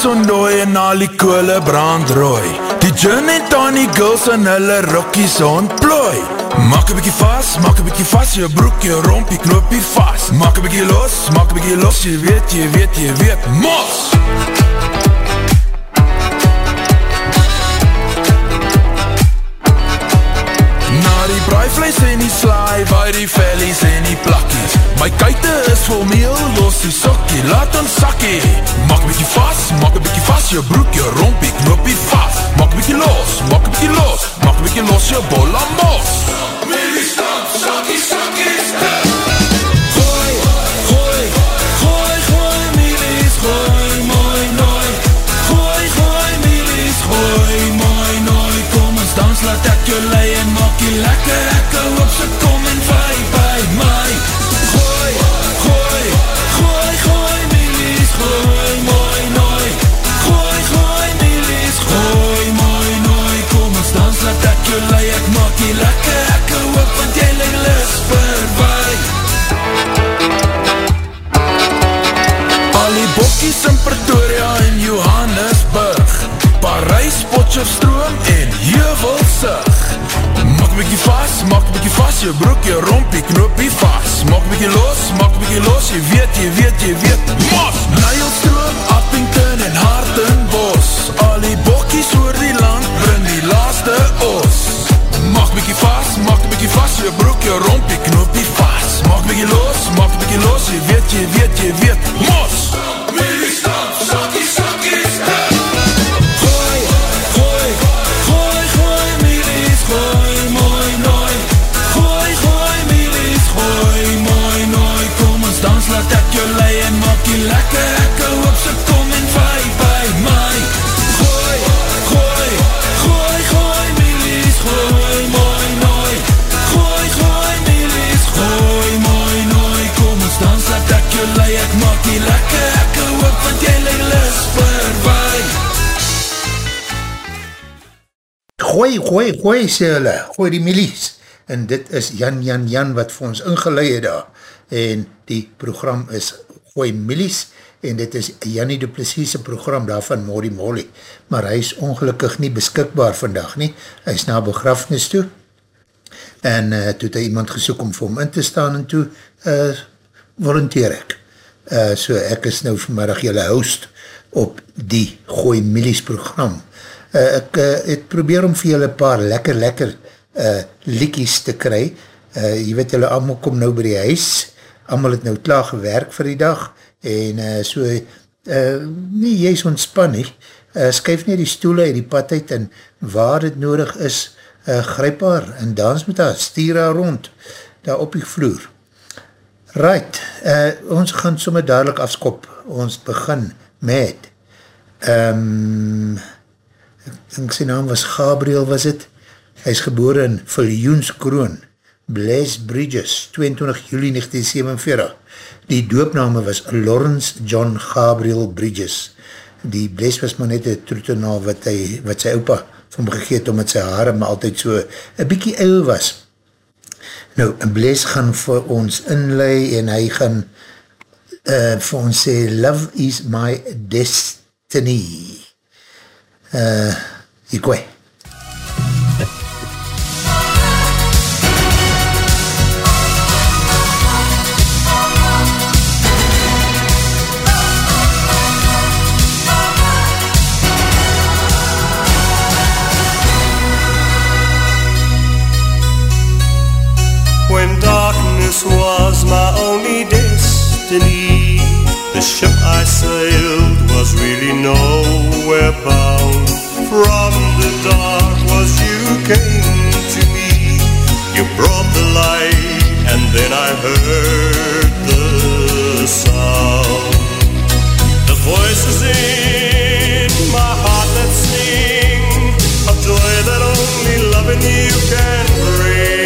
is ondooi en al die koole brand rooi Die gin en tonic girls en hulle rokkies ontplooi. Maak een bykie vast, maak een bykie vast Jou broek, jou romp, jy knoop hier vast Maak een bykie los, maak een bykie los Jy weet, jy weet, jy weet, mos! Die braaivlees en die slaai Waai die vellies en die plakkies. My kuite is vol meel, los die sokkie Laat ons sakkie. Maak bykie vast, maak bykie vast Jou broek, jou rompie, knoopie vast Maak bykie los, maak bykie los Maak bykie los jou bolla mos Potjofstroom en Heuvelsig Maak bykie vast, maak bykie vast Jou broek, jou rompie, knoopie vast Maak bykie los, maak bykie los Jy weet, jy weet, jy weet. Mos! Nijlstroom, Appington en Hartenbos. Al die bokkies oor die land Bring die laaste os. Maak bykie vast, maak bykie vast Jou broek, jou rompie, knoopie vast Maak bykie los, maak bykie los Jy weet, jy weet, jy weet. Mos! Millie Gooi, gooi, gooi, sê hulle, gooi die milies. En dit is Jan, Jan, Jan wat vir ons ingeleid daar. En die program is Gooi Milies en dit is Jannie de Plessiese program daar van Mori Molly. Maar hy is ongelukkig nie beskikbaar vandag nie. Hy is na begrafnis toe. En uh, toe het hy iemand gesoek om vir hom in te staan en toe uh, volunteer ek. Uh, so ek is nou vanmiddag jylle host op die Gooi Milies program. Uh, ek uh, het probeer om vir julle paar lekker lekker uh, liekies te kry. Uh, jy weet julle allemaal kom nou by die huis, allemaal het nou klaar gewerk vir die dag, en uh, so, uh, nie jy is ontspan nie, uh, skuif nie die stoele en die pad uit, en waar het nodig is, uh, grijp haar, en dans met haar, stier haar rond, daar op die vloer. Right, uh, ons gaan sommer dadelijk afskop, ons begin met, um, denk sy naam was Gabriel, was het? Hy is geboren in Viljoenskroon, Blaise Bridges, 22 juli 1947. Die doopname was Lawrence John Gabriel Bridges. Die Blaise was maar net een troetenaal wat, hy, wat sy opa van gegeet, omdat sy haare maar altyd so een bykie eil was. Nou, Blaise gaan vir ons inlei en hy gaan uh, vir ons sê, Love is my destiny. Eh, Hier. When darkness was my only destiny, the ship I sailed was really nowhere bound. From the dark was you came to me, you brought the light, and then I heard the sound. The voices in my heart that sing of joy that only loving you can bring.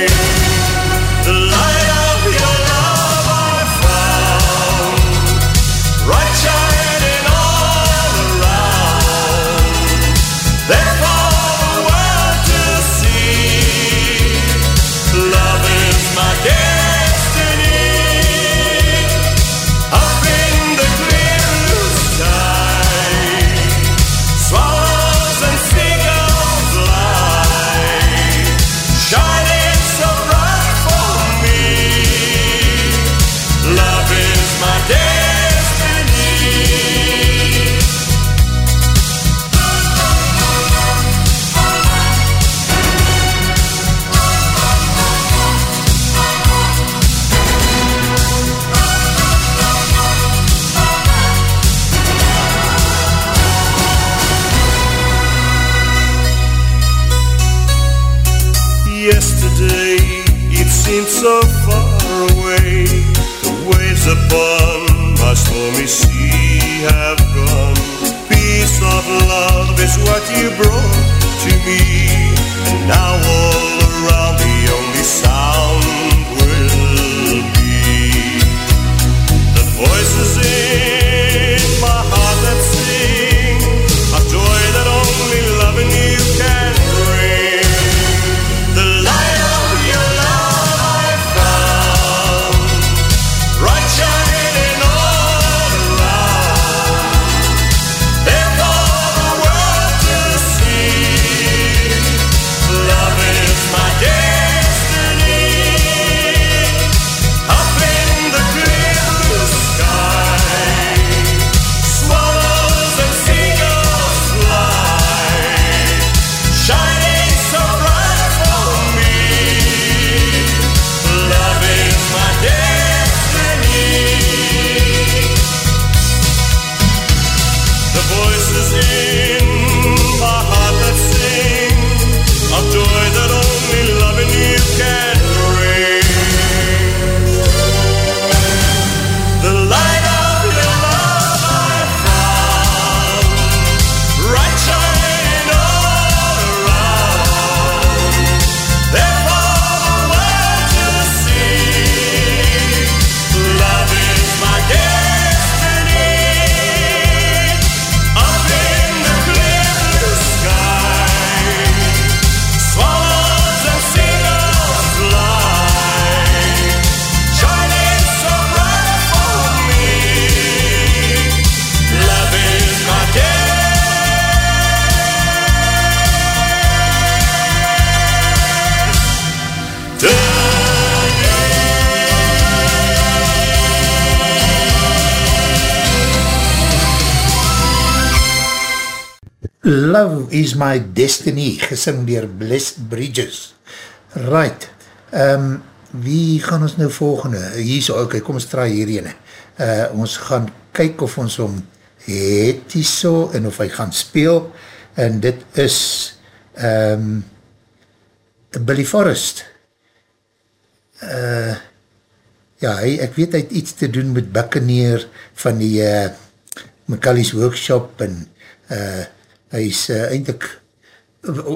Upon my stormy sea have gone. Peace of love is what you brought to me. And now all around the only sound Love is my destiny, gesing dier Bliss Bridges. Right, um, wie gaan ons nou volgende? Hier so, ok, kom ons draai hierheen. Uh, ons gaan kyk of ons om het die so, en of hy gaan speel, en dit is um, Billy Forrest. Uh, ja, hy, ek weet hy het iets te doen met Buccaneer van die uh, McCally's Workshop en uh, hy is uh, eindelijk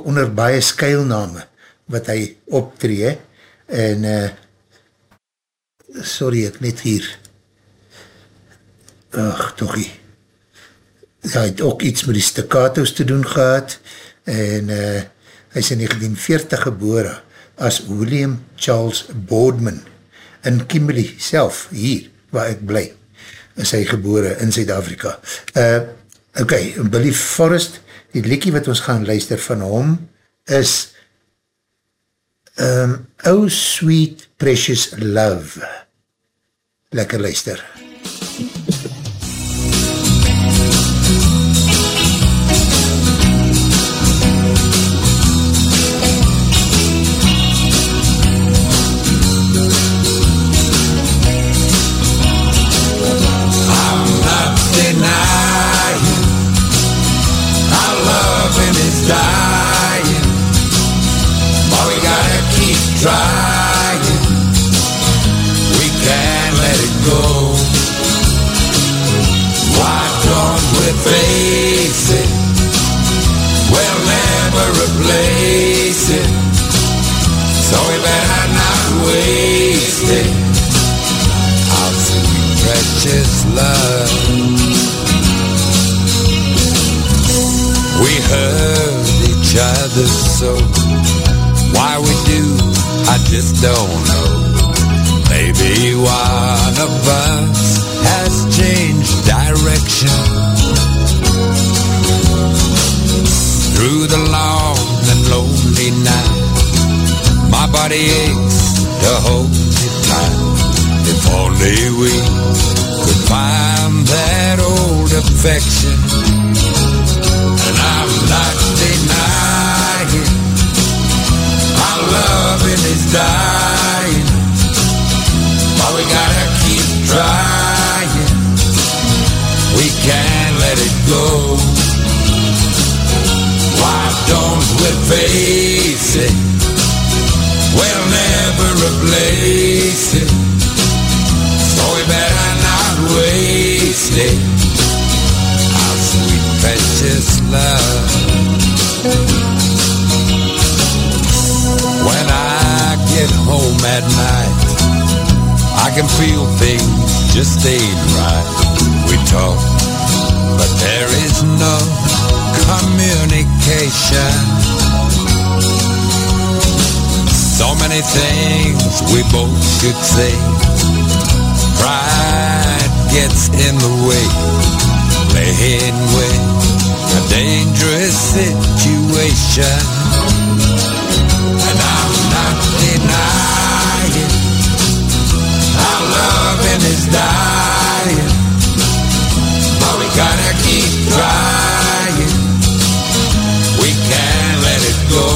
onder baie skuilname wat hy optree en uh, sorry ek net hier. Ach tochie ja, hy het ook iets met die staccato's te doen gehad en uh, hy is in 1940 gebore as William Charles Boardman in Kimberley self, hier waar ek bly, is hy gebore in Zuid-Afrika. Uh, ok, Billy Forrest, die liekie wat ons gaan luister van hom, is um, Oh Sweet Precious Love. Lekker luister. denying other so. Why we do, I just don't know. Maybe one of us has changed direction. Through the long and lonely night, my body aches to hold you tight. If only we could find that old affection. And I'm not loving is dying, but we gotta keep trying. We can't let it go. Why don't we face it? We'll never replace it. So we better not waste it. Our sweet precious love. Get home at night, I can feel things just ain't right. We talk, but there is no communication. So many things we both should say. Pride gets in the way, playing with a dangerous situation. Our loving is dying, but we gotta keep trying. We can't let it go.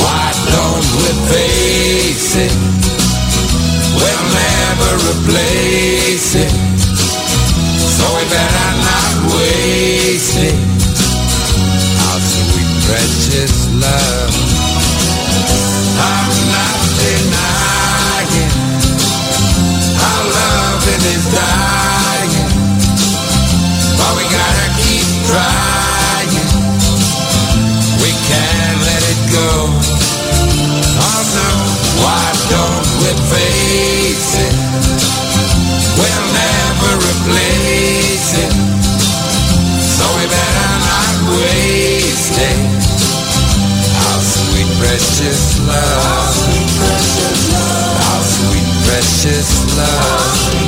Why don't we face it? We'll never replace it. So we better not waste it. Our sweet precious love. Is dying, but we gotta keep trying. We can't let it go. Oh no, why don't we face it? We'll never replace it. So we better not waste it. Our sweet precious love. Our sweet precious love. Our sweet precious love.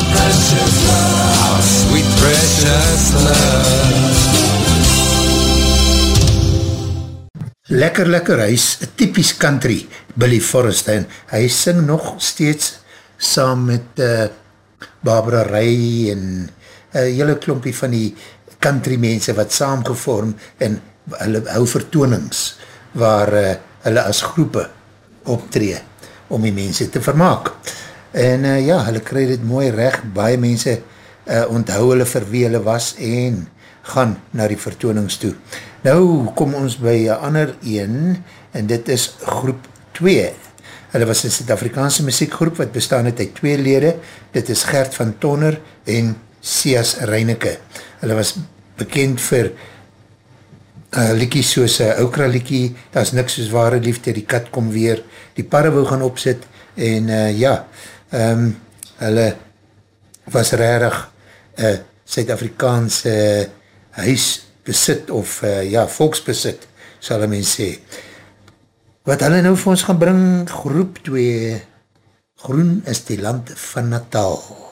Lekker, lekker, hy is typisch country, Billy Forrester, en hy sing nog steeds saam met uh, Barbara Ray en uh, hele klompie van die country mense wat saamgevorm en hulle hou vertoonings waar uh, hulle as groepe optree om die mense te vermaak. En uh, ja, hulle krij dit mooi recht, baie mense uh, onthou hulle vir wie hulle was en gaan na die vertoonings toe. Nou kom ons by een ander een en dit is groep 2. Hulle was een Zuid-Afrikaanse muziekgroep wat bestaan het uit twee lede. Dit is Gert van Tonner en Sias Reineke. Hulle was bekend vir uh, liekies soos uh, Okra liekie, daar is niks soos ware liefde, die kat kom weer, die parre wil gaan opzit en uh, ja, um, hulle was rarig uh, Zuid-Afrikaanse uh, huisbesit of uh, ja, volksbesit, sal een mens sê. Wat hulle nou vir ons gaan bring, groep 2, groen is die land van Natal. Groen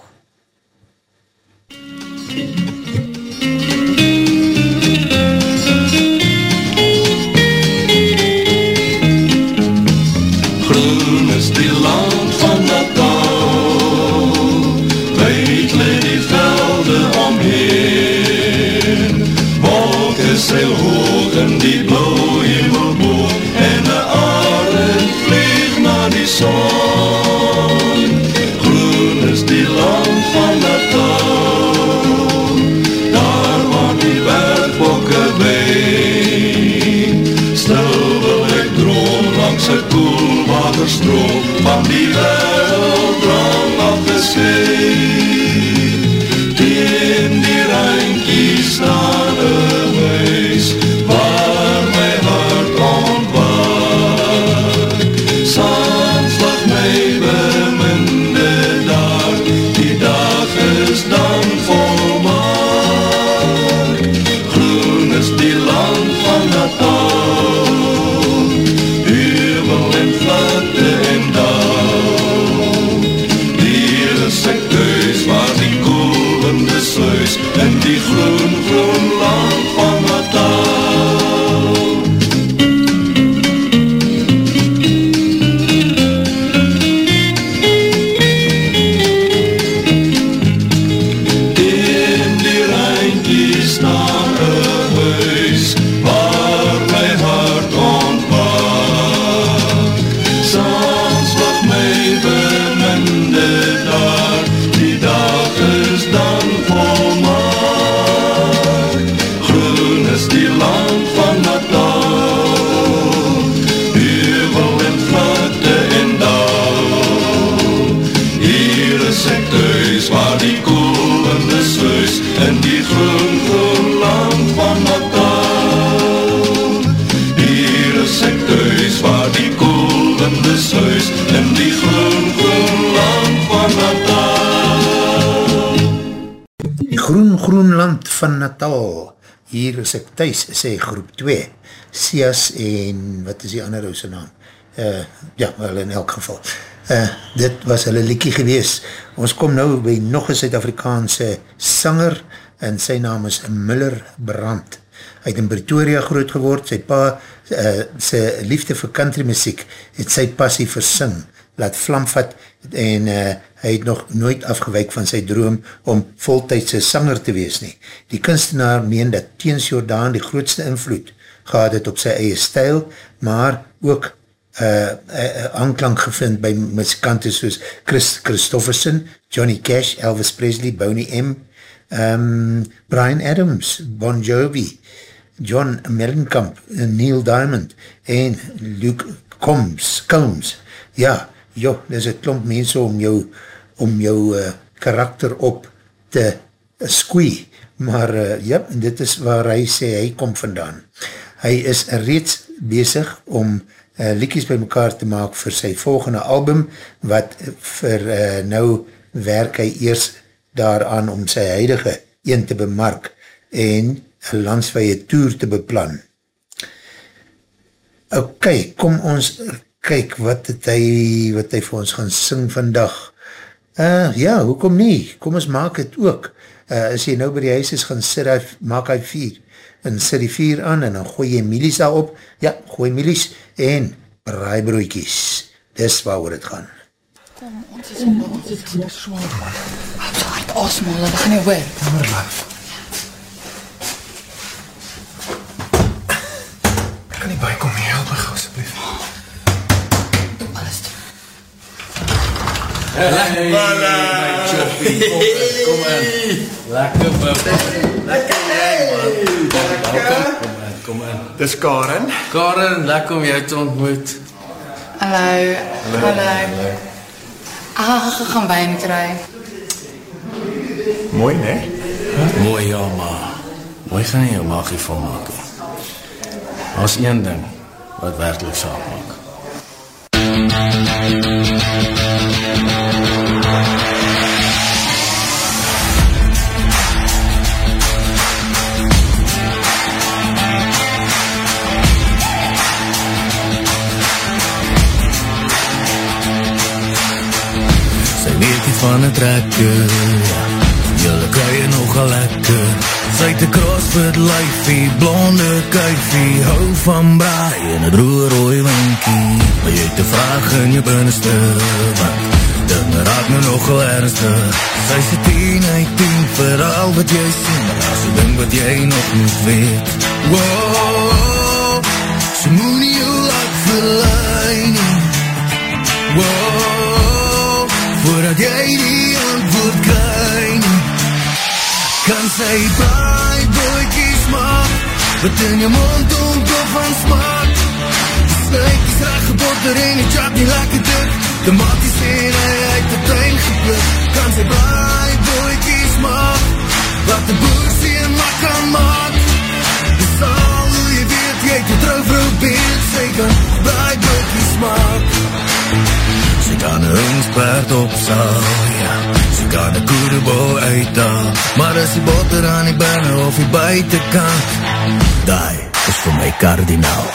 koelwaterstroom van die werelddrang afgeskeen. Thuis, sê groep 2, Sias en, wat is die ander ouse naam? Uh, ja, wel in elk geval. Uh, dit was hulle liekie gewees. Ons kom nou by nog een Suid-Afrikaanse sanger, en sy naam is Miller Brandt. Hy het in Pretoria groot geword, sy pa, uh, sy liefde vir country muziek, het sy passie vir sing, laat vlamvat, en uh, hy het nog nooit afgewijk van sy droom om voltijdse sanger te wees nie. Die kunstenaar meen dat Teens Jordaan die grootste invloed gehad het op sy eie stijl, maar ook uh, uh, aanklank gevind by muzikante soos Chris Christofferson, Johnny Cash, Elvis Presley, Boney M., um, Brian Adams, Bon Jovi, John Mellencamp, Neil Diamond en Luke Combs, Combs. Ja, joh, dit is een klomp mense om jou, om jou uh, karakter op te squee, maar uh, ja, dit is waar hy sê, hy kom vandaan. Hy is reeds bezig om uh, liekies by mekaar te maak vir sy volgende album, wat vir uh, nou werk hy eers daaraan om sy huidige een te bemark en een landsweie toer te beplan. Ok, kom ons kyk wat het hy, wat hy vir ons gaan sing vandag. Uh, ja, hoekom nie? Kom ons maak het ook. Uh, as jy nou by die huis is, gaan sit hy, maak hy vier en sit die vier aan en dan gooi jy milies daar op. Ja, gooi milies en braaibroekies. Dis waar oor het gaan. Kom, ons is in ons is in ons swaar man. Hou so hard asmal, dat gaan nie hoor. Jammer, lief. Hey, my choppie, kom in. Lekker bubba. Lekker jy man. Welkom, kom in, kom in. Dis Karen. Karen, lekker om jou te ontmoet. Hallo. Hallo. Ah, ek gaan wyn kry. Mooi, ne? Mooi ja, maar mooi gaan nie jou maagie volmaak nie. Daar's een ding wat werklik saak maak. Het lyfie, blonde kuifie, hou van braai en 'n droë rooi winkie. Maar jy het 'n vraag in jou binneste, want dan raak my nogal ernstig. Sy sê 10 uit 10 vir al wat jy sien, maar daar's 'n ding wat jy nog moet weet. Wow, sy moenie jou laat verlei nie. Wow, voordat jy die antwoord kry nie Kan sy maak Wat in jou mond ontplof van smaak. Die snuik is reg gebotter en die chap nie lekker dik Tomaties en hy uit die tuin gepluk Kan sy baie boekies maak Wat die boer sien wat kan maak Dis al hoe jy weet jy het jou trouwvrou beeld Sy kan baie boekies maak Sy kan een hongsperd opsal, ja. Sy kan een koerebol uitdaal Maar as die botter aan die binnen of die buitenkant Is vir my kardinaal.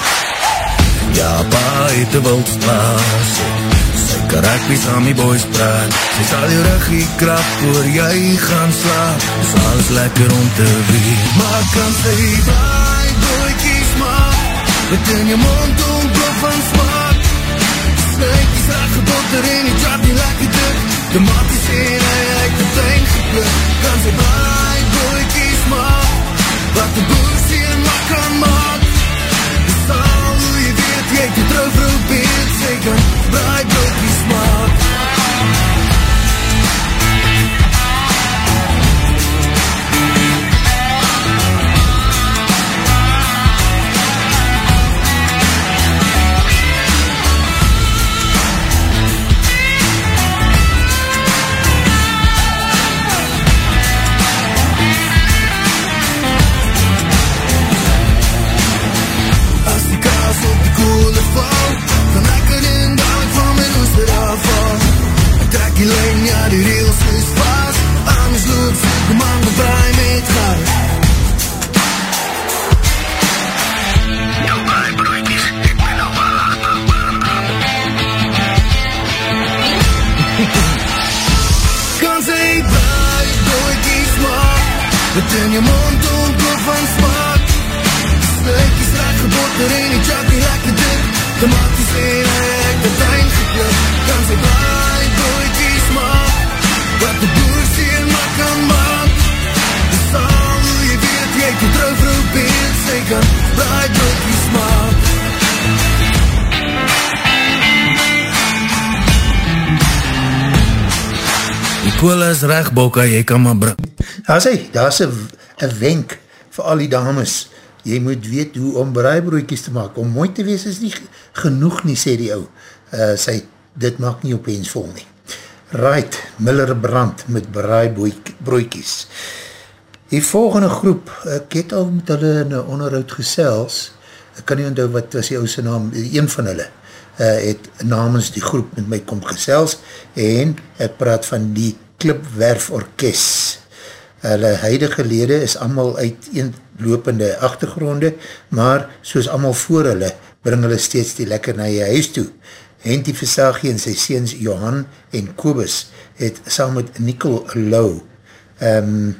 Ja, pa het een wildsplaas Sy karakties aan die boys praat. Sy sal jou ruggie krap voor jy gaan slaap. Dis alles lekker om te weet. Maar kan sy baie boekies maak? Wat in jou mond ontplof van smaak. Snuitjes aangebotter en die trap nie lekker dik Tomaties en hy uit die tuin gepluk Kan sy baie boekies maak? Wat die boer sien wat kan maak Dis al hoe jy weet jy het die trouwvrou beeld Sy kan baie boekies maak Teen jou mond ontplof en smaak. Stukkies rechtgebot, er en die chakkie lekker dik Tomaties en ek het eind geklip Kan sy braai boeitjies maak Wat die boer sien maar kan maak Dis al hoe jy weet, jy het die trouw vrou beeld Sy kan braai boeitjies maak Die kool is recht, Bokka, jy kan maar brak Daar sê, daar is een wenk vir al die dames. Jy moet weet hoe om braaibroekies te maak. Om mooi te wees is nie genoeg nie, sê die ou. Uh, sy, dit maak nie opeens vol nie. Right, Miller Brand met braaibroekies. Die volgende groep, ek het al met hulle in een onderhoud gesels, ek kan nie onthou wat was die ouse naam, een van hulle, uh, het namens die groep met my kom gesels, en ek praat van die Klipwerf Orkest. Hulle huidige lede is allemaal uit een lopende achtergronde, maar soos allemaal voor hulle, bring hulle steeds die lekker na jy huis toe. Henty Versagie en sy seens Johan en Kobus het saam met Nicole Lau um,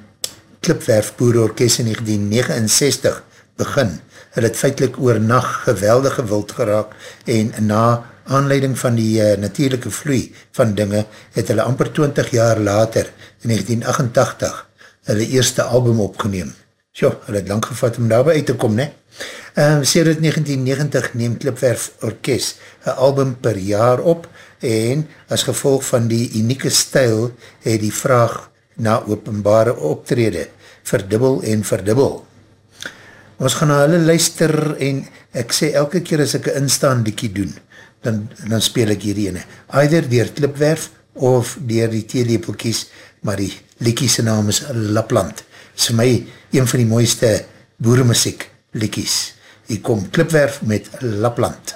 Klipwerf Boerorkest in 1969 begin. Hulle het feitlik oor nacht geweldige wild geraak en na aanleiding van die uh, natuurlijke vloei van dinge het hulle amper 20 jaar later in 1988 hulle eerste album opgeneem. Sjo, hulle het lang gevat om daarby uit te kom, ne? Um, Sedert 1990 neem Klipwerf Orkest een album per jaar op en as gevolg van die unieke stijl het die vraag na openbare optrede verdubbel en verdubbel. Ons gaan na hulle luister en ek sê elke keer as ek een instaan dikkie doen, dan, dan speel ek hier ene. Either dier Klipwerf of dier die theelepelkies, maar die liekiese naam is Lapland. Is vir my een van die mooiste boeremuziek liekies. Hier kom Klipwerf met Lapland.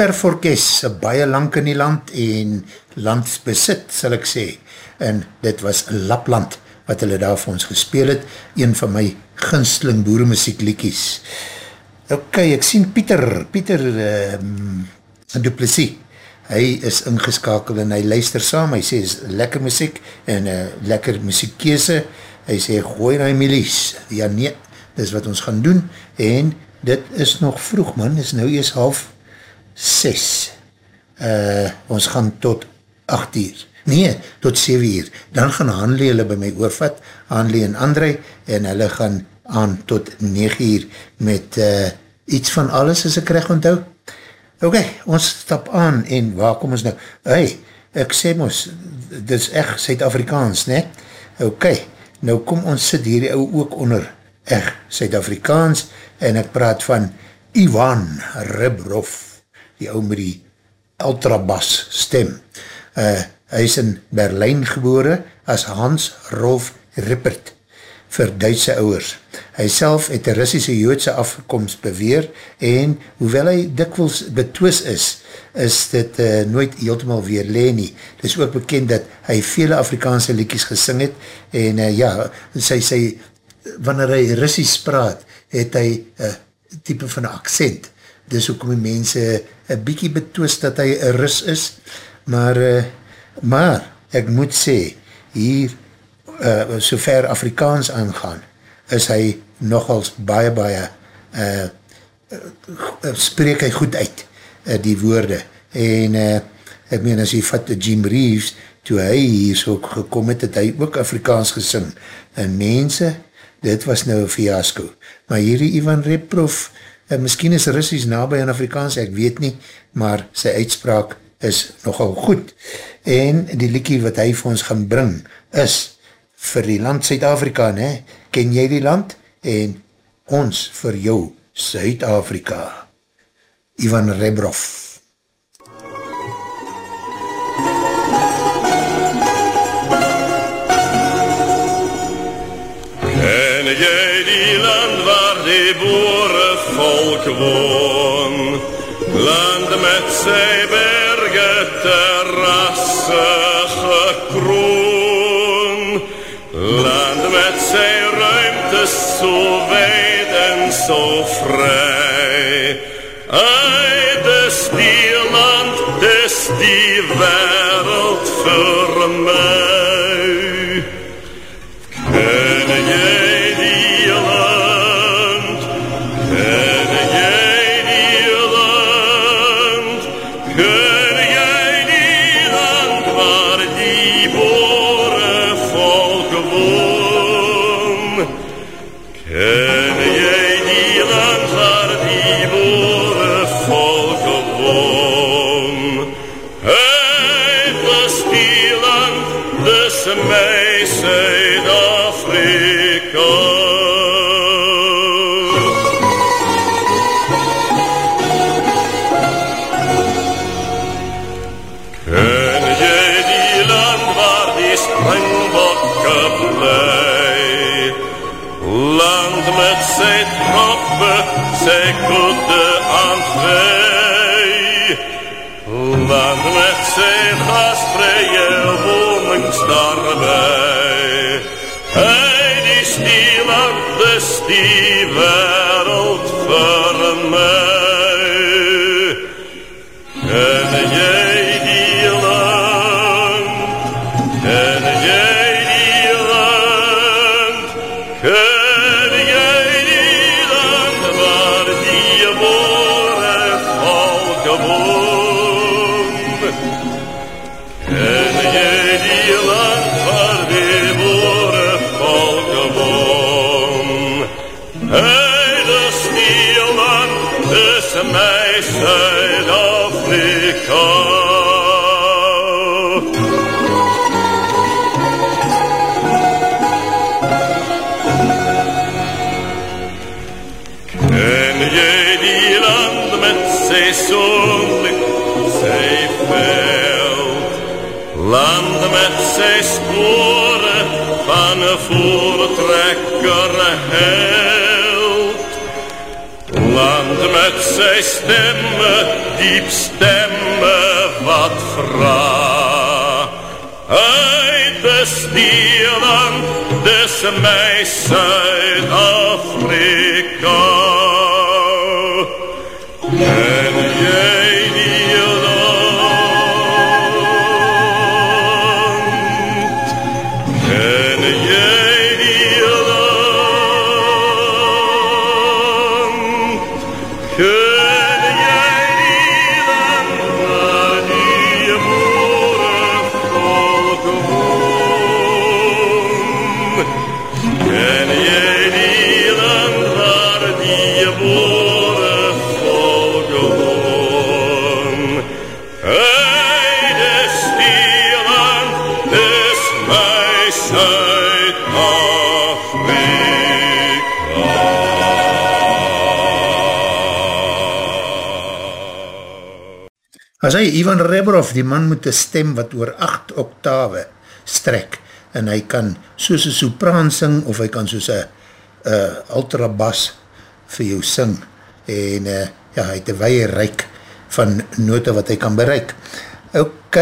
Klipwerforkest, baie lang in die land en landsbesit, sal ek sê. En dit was Lapland, wat hulle daar vir ons gespeel het, een van my ginsteling boeremuziek liekies. Ok, ek sien Pieter, Pieter um, Duplessis, hy is ingeskakel en hy luister saam, hy sê is lekker muziek en uh, lekker muziekkeese, hy sê gooi na Emilies, ja nee, dis wat ons gaan doen en dit is nog vroeg man, is nou eers half 6, uh, ons gaan tot 8 uur, nee, tot 7 uur, dan gaan Hanley hulle by my oorvat, Hanley en André, en hulle gaan aan tot 9 uur met uh, iets van alles as ek recht onthou. Ok, ons stap aan en waar kom ons nou? Hey, ek sê ons, dit is echt Suid-Afrikaans, ne? Ok, nou kom ons sit hierdie ou ook onder echt Suid-Afrikaans en ek praat van Ivan Ribrov, die ou met die ultrabas stem. Uh, hy is in Berlijn gebore as Hans Rolf Rippert vir Duitse ouwers. Hy self het een Russische Joodse afkomst beweer en hoewel hy dikwels betwis is, is dit uh, nooit heeltemaal weer leen nie. Dit is ook bekend dat hy vele Afrikaanse liedjes gesing het en uh, ja, sy, sy, wanneer hy Russisch praat, het hy uh, type van een accent. Dus ook my mense een bykie betwis dat hy een Rus is, maar, uh, maar ek moet sê, hier uh, so ver Afrikaans aangaan, is hy nogals baie, baie uh, spreek hy goed uit, uh, die woorde. En uh, ek meen, as hy vat Jim Reeves, toe hy hier so gekom het, het hy ook Afrikaans gesing. En mense, dit was nou een fiasco. Maar hierdie Ivan Reprov, uh, miskien is Russisch nabij in Afrikaans, ek weet nie, maar sy uitspraak is nogal goed. En die liekie wat hy vir ons gaan bring, is vir die land Suid-Afrika, ne? Ken jy die land? En ons vir jou, Suid-Afrika. Ivan Rebrov. Ken jy die land waar die boere volk woon? Land met sy berge terrasse gekroon. Land met sy ruimte so wijd en so vry. Ai, dis die land, dis die wereld vir my. Land met sy gasvrye wonings daarby. Hey, die stieland, dis die wereld vir my Suid-Afrika. Ken jy die land met sy sonlik, sy veld? Land met sy spore van 'n voortrekker held. Land met sy stemme, diep stemme wat vraag. Uit besteeling, dis my Suid-Afrika. En jy Suid-Afrika. As hy Ivan Rebrov, die man moet een stem wat oor 8 octave strek, en hy kan soos een sopraan sing, of hy kan soos een uh, ultrabas vir jou sing, en uh, ja, hy het een weie reik van note wat hy kan bereik. Ok,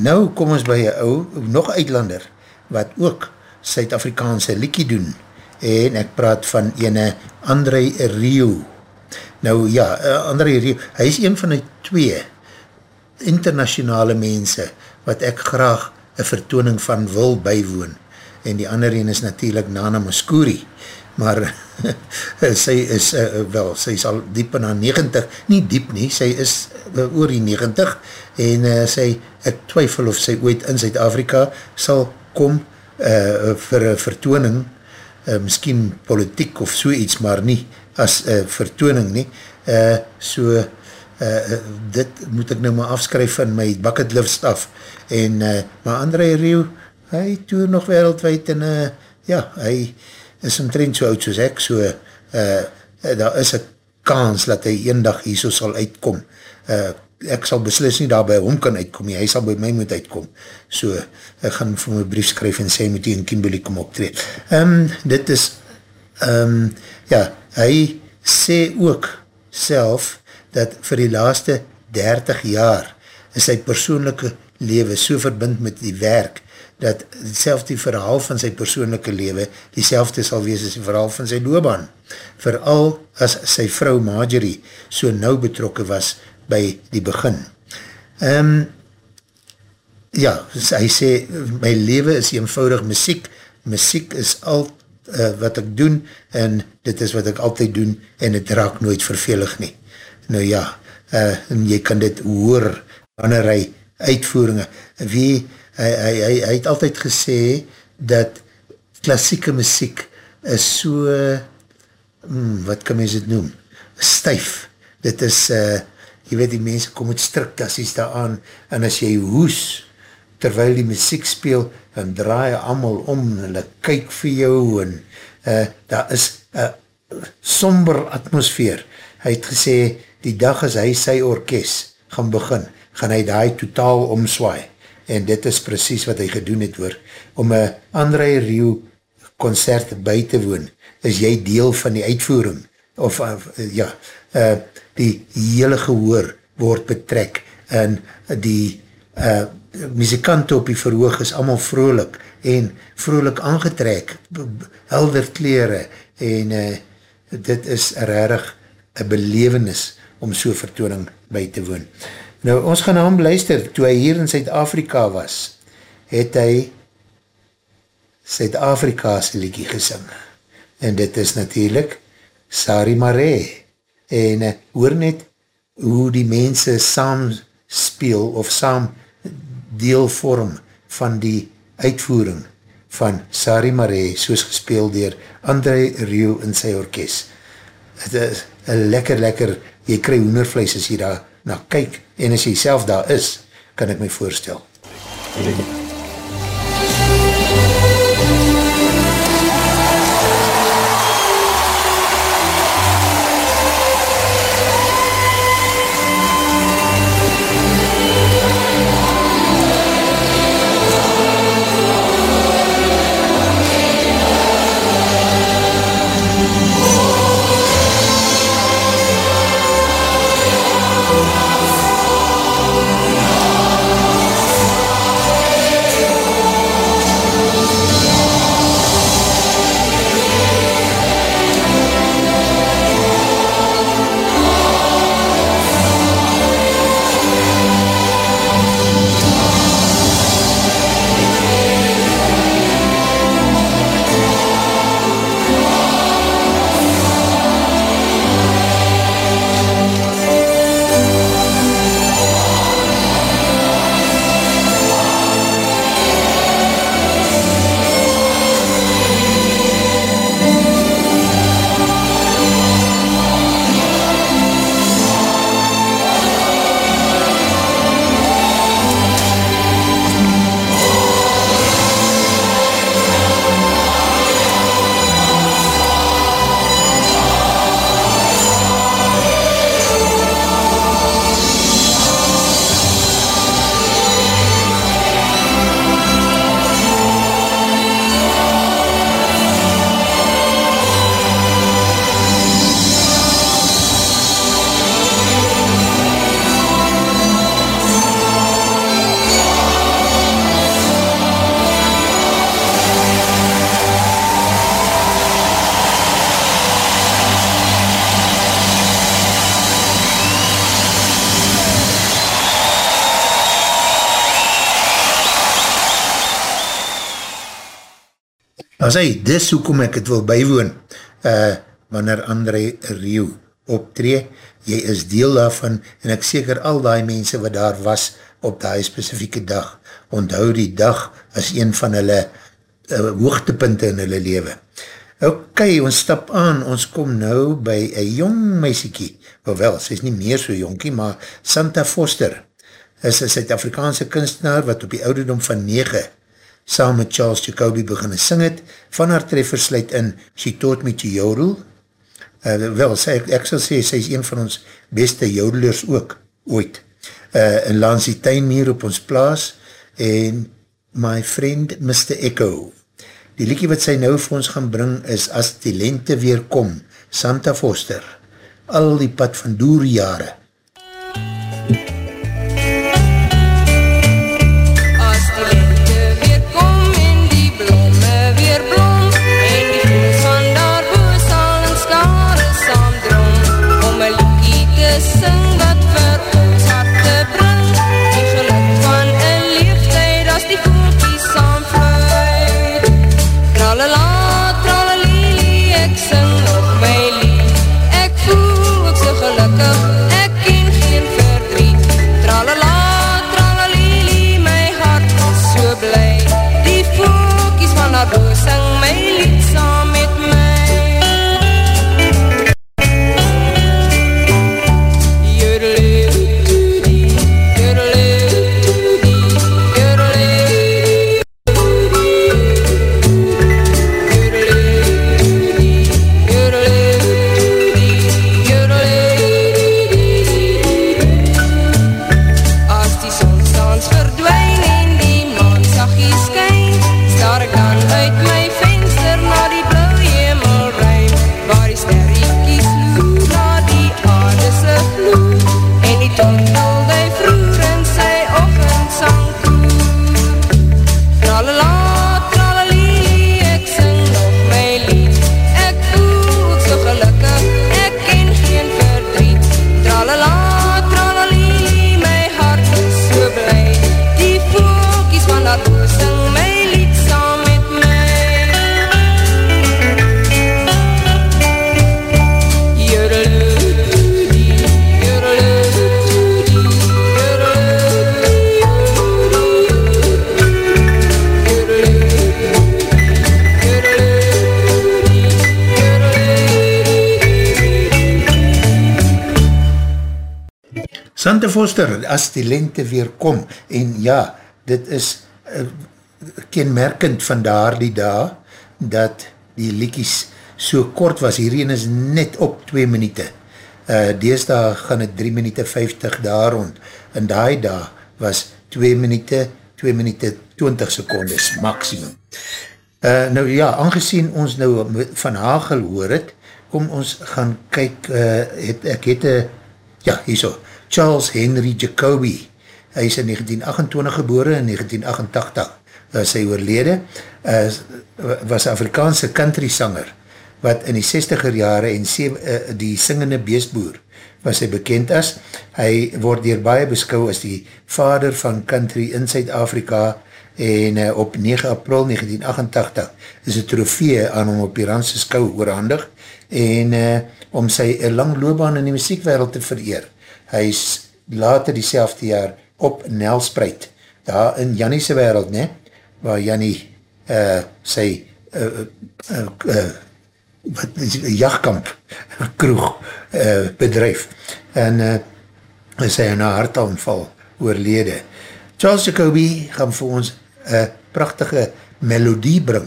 nou kom ons by een ou, nog uitlander, wat ook Suid-Afrikaanse liekie doen, en ek praat van ene André Rieu. Nou ja, uh, André Rieu, hy is een van die twee internationale mense wat ek graag een vertooning van wil bywoon. En die ander een is natuurlijk Nana Muscuri, maar sy is, uh, wel, sy is al diep in haar 90, nie diep nie, sy is uh, oor die 90, en uh, sy, ek twyfel of sy ooit in Zuid-Afrika sal kom uh, vir een vertooning, uh, miskien politiek of so iets, maar nie as uh, vertooning nie, uh, so, Uh, dit moet ek nou maar afskryf van my bucket list af. En uh, maar André Rieu hy toer nog wereldwijd en uh, ja, hy is omtrent so oud soos ek so uh, daar is een kans dat hy een dag hier so sal uitkom. Uh, ek sal beslis nie daar by hom kan uitkom nie, hy sal by my moet uitkom. So ek gaan vir my brief skryf en sê moet hy in Kimberley kom optreed um, dit is um, ja, hy sê ook self dat vir die laaste 30 jaar is sy persoonlijke lewe so verbind met die werk, dat self die verhaal van sy persoonlijke lewe die selfde sal wees as die verhaal van sy loopbaan. Vooral as sy vrou Marjorie so nauw betrokken was by die begin. Um, ja, hy sê, my lewe is eenvoudig muziek, muziek is al uh, wat ek doen en dit is wat ek altyd doen en het raak nooit vervelig nie. Nou ja, uh, en jy kan dit hoor wanneer hy uitvoeringen, wie hy, hy, hy, hy het altyd gesê dat klassieke muziek is so, hmm, wat kan mens het noem, stuif. Dit is, uh, jy weet die mense kom met striktassies daar aan, en as jy hoes, terwyl die muziek speel, dan draai allemaal om, en hulle kyk vir jou, en uh, daar is een somber atmosfeer. Hy het gesê, die dag as hy sy orkest gaan begin, gaan hy die totaal omswaai. En dit is precies wat hy gedoen het hoor. Om een André Rieu concert by te woon, is jy deel van die uitvoering, of uh, ja, uh, die hele gehoor word betrek, en die uh, muzikante op die verhoog is allemaal vrolik, en vrolik aangetrek, helder kleren, en uh, dit is rarig een belevenis om so vertooning by te woon. Nou, ons gaan na hom luister, toe hy hier in Zuid-Afrika was, het hy Zuid-Afrika's liedje gesing. En dit is natuurlijk Sari Mare. En uh, hoor net hoe die mense saam speel of saam deel vorm van die uitvoering van Sari Mare, soos gespeel dier André Rieu in sy orkest. Het is een lekker, lekker jy krij hoendervlees as jy daar na kyk, en as jy self daar is, kan ek my voorstel. MUZIEK as hy, dis hoekom ek het wil bywoon, uh, wanneer André Rieu optree, jy is deel daarvan, en ek seker al die mense wat daar was, op die specifieke dag, onthou die dag as een van hulle uh, hoogtepunte in hulle leven. Ok, ons stap aan, ons kom nou by een jong meisiekie, wel, sy is nie meer so jonkie, maar Santa Foster is een Suid-Afrikaanse kunstenaar wat op die ouderdom van 9 saam met Charles Jacobi beginne sing het, van haar treffer sluit in She Taught Me To Jodel, uh, wel, sy, ek, sal sê, sy is een van ons beste jodelers ook, ooit, uh, in Lansie Tuinmeer op ons plaas, en My Friend Mr. Echo. Die liekie wat sy nou vir ons gaan bring is As die lente weer kom, Santa Foster, al die pad van doerjare. As as die lente weer kom, en ja, dit is uh, kenmerkend van daar die dag, dat die liekies so kort was, hierheen is net op 2 minuute, uh, deesdag gaan het 3 minuute 50 daar rond, en daai dag was 2 minuute, 2 minuute 20 secondes maximum. Uh, nou ja, aangezien ons nou van Hagel hoor het, kom ons gaan kyk, uh, het, ek het een, ja, hierso, Charles Henry Jacobi, hy is in 1928 gebore, in 1988 was hy oorlede, uh, was Afrikaanse country sanger, wat in die 60er jare en se, uh, die singende beestboer was hy bekend as. Hy word hier baie beskou as die vader van country in Suid-Afrika en uh, op 9 april 1988 is een trofee aan hom op die randse skou oorhandig en uh, om sy lang loopbaan in die muziekwereld te vereer. Hy is later die jaar op Nelspreid, daar in Janniese wereld, ne? waar Jannie uh, sy uh, uh, uh, wat jachtkamp kroeg uh, bedrijf en uh, is hy een hartaanval oorlede. Charles Jacobi gaan vir ons een prachtige melodie bring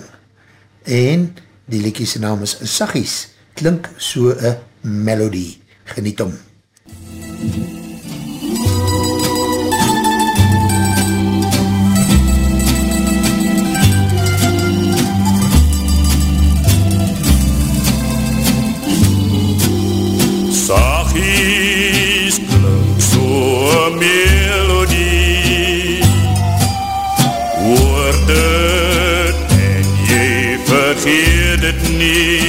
en die liekies naam is Sagies, klink so een melodie. Geniet om. Sagies klink so een melodie Hoor dit en jy vergeet het nie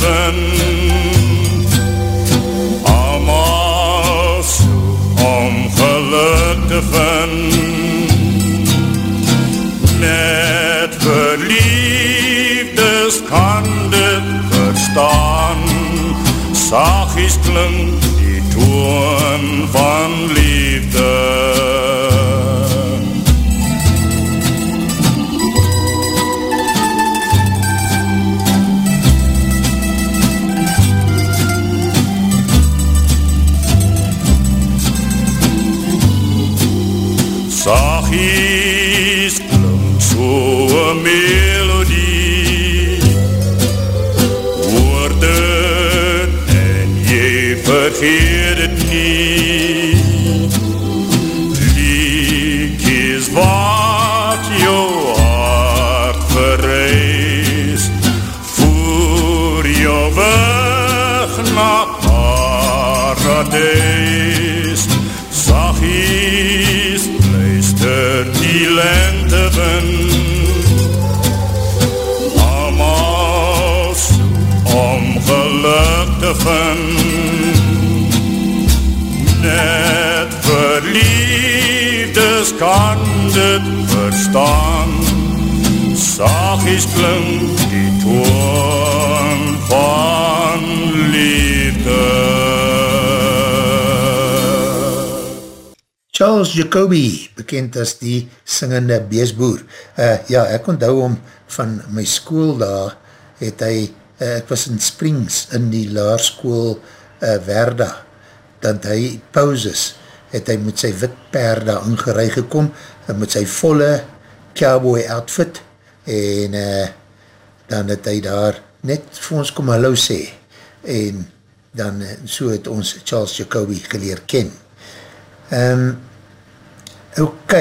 lentewind Allemaal soek om geluk te vind. Net verliefdes kan dit verstaan. Sagies klink die toon van liefde vergeet het nie Liedjes wat jou hart verreis Voer jou weg na paradijs Sagies luister die lentewind Allemaal soek om geluk te vind verliefdes kan dit verstaan. Sagies klink die toon van liefde. Charles Jacobi, bekend as die singende beesboer. Uh, ja, ek onthou hom van my school daar, het hy, uh, ek was in Springs, in die laarskool uh, Werda, dat hy pauses, het hy met sy wit paard daar ingerij gekom, met sy volle cowboy outfit, en uh, dan het hy daar net vir ons kom hallo sê, en dan uh, so het ons Charles Jacobi geleer ken. Um, ok,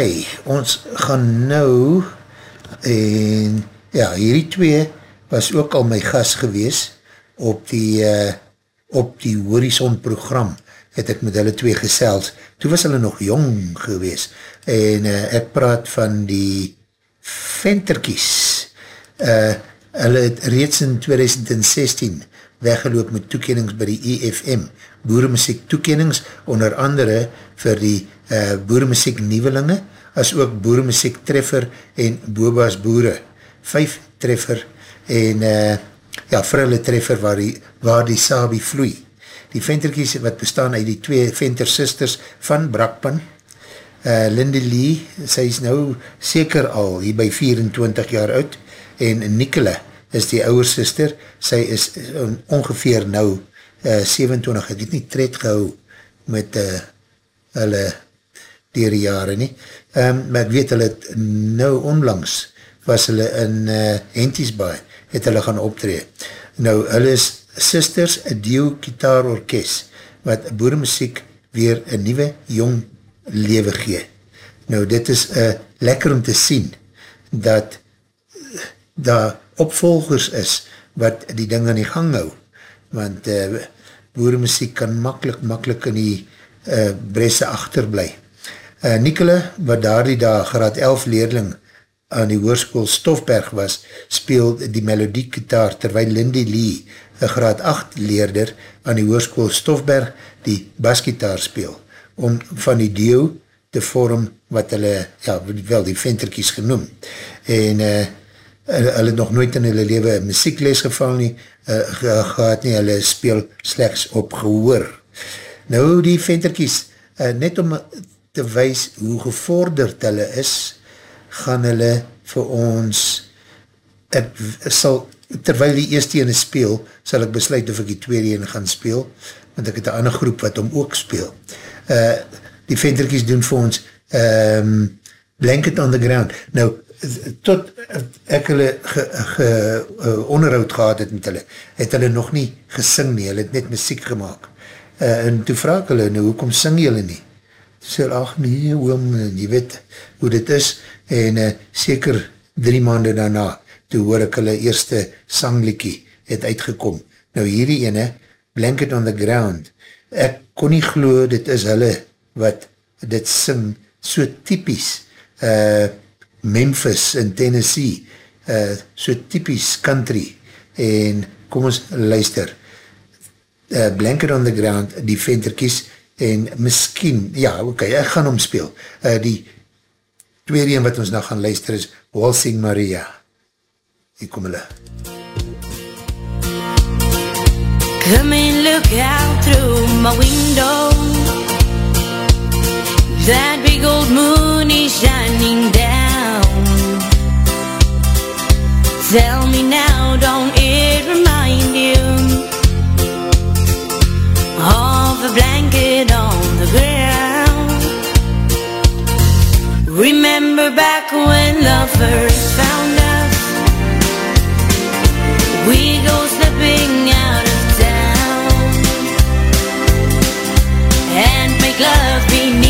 ons gaan nou en ja, hierdie twee was ook al my gas gewees op die uh, op die Horizon program het ek met hulle twee gesels. Toe was hulle nog jong gewees en uh, ek praat van die Venterkies. Uh, hulle het reeds in 2016 weggeloop met toekennings by die EFM, boeremuziek toekennings, onder andere vir die uh, boeremuziek nieuwelinge, as ook boeremuziek treffer en boba's boere. Vijf treffer en uh, ja, vir hulle treffer waar die, waar die sabi vloei. Die venterkies wat bestaan uit die twee venter sisters van Brakpan, uh, Lindy Lee, sy is nou seker al hier by 24 jaar oud, en Nicola is die ouwe sister, sy is ongeveer nou uh, 27, ek het nie tred gehou met uh, hulle dier die jare nie, um, maar ek weet hulle het nou onlangs was hulle in uh, Hentiesbaai, het hulle gaan optree. Nou, hulle is sisters, een duo gitaar orkest, wat boeremuziek weer een nieuwe jong lewe gee. Nou, dit is uh, lekker om te sien, dat daar opvolgers is, wat die ding aan die gang hou, want uh, boeremuziek kan makkelijk, makkelijk in die uh, bresse achterblij. Uh, Nicola, wat daar die dag graad 11 leerling aan die hoorskoel Stofberg was, speel die melodiek gitaar, terwijl Lindy Lee, een graad 8 leerder aan die hoorskoel Stofberg, die basgitaar speel, om van die duo te vorm wat hulle, ja, wel die venterkies genoem. En uh, hulle nog nooit in hulle leven muziekles geval nie, uh, gehad nie, hulle speel slechts op gehoor. Nou die venterkies, uh, net om te wees hoe gevorderd hulle is, gaan hulle vir ons, ek sal, terwyl die eerste ene speel, sal ek besluit of ek die tweede ene gaan speel, want ek het een ander groep wat om ook speel. Uh, die venterkies doen vir ons um, Blanket on the Ground. Nou, tot ek hulle ge, ge, uh, onderhoud gehad het met hulle, het hulle nog nie gesing nie, hulle het net muziek gemaakt. Uh, en toe vraag hulle, nou, hoekom sing julle nie? Sê, ach nee, oom, jy weet hoe dit is, en uh, seker drie maanden daarna, toe hoor ek hulle eerste sangliekie het uitgekom. Nou hierdie ene, Blanket on the Ground, ek kon nie glo, dit is hulle wat dit sing, so typies, uh, Memphis in Tennessee, uh, so typies country, en kom ons luister. Uh, Blanket on the Ground, die venterkies, en miskien, ja, okay, ek gaan omspeel. Uh, die tweede een wat ons nou gaan luister is Walsing Maria. Hier kom hulle. Come and look out through my window. That big old moon is shining down. Tell me now, don't it remind you Of a blanket on the ground? Remember back when love first love beneath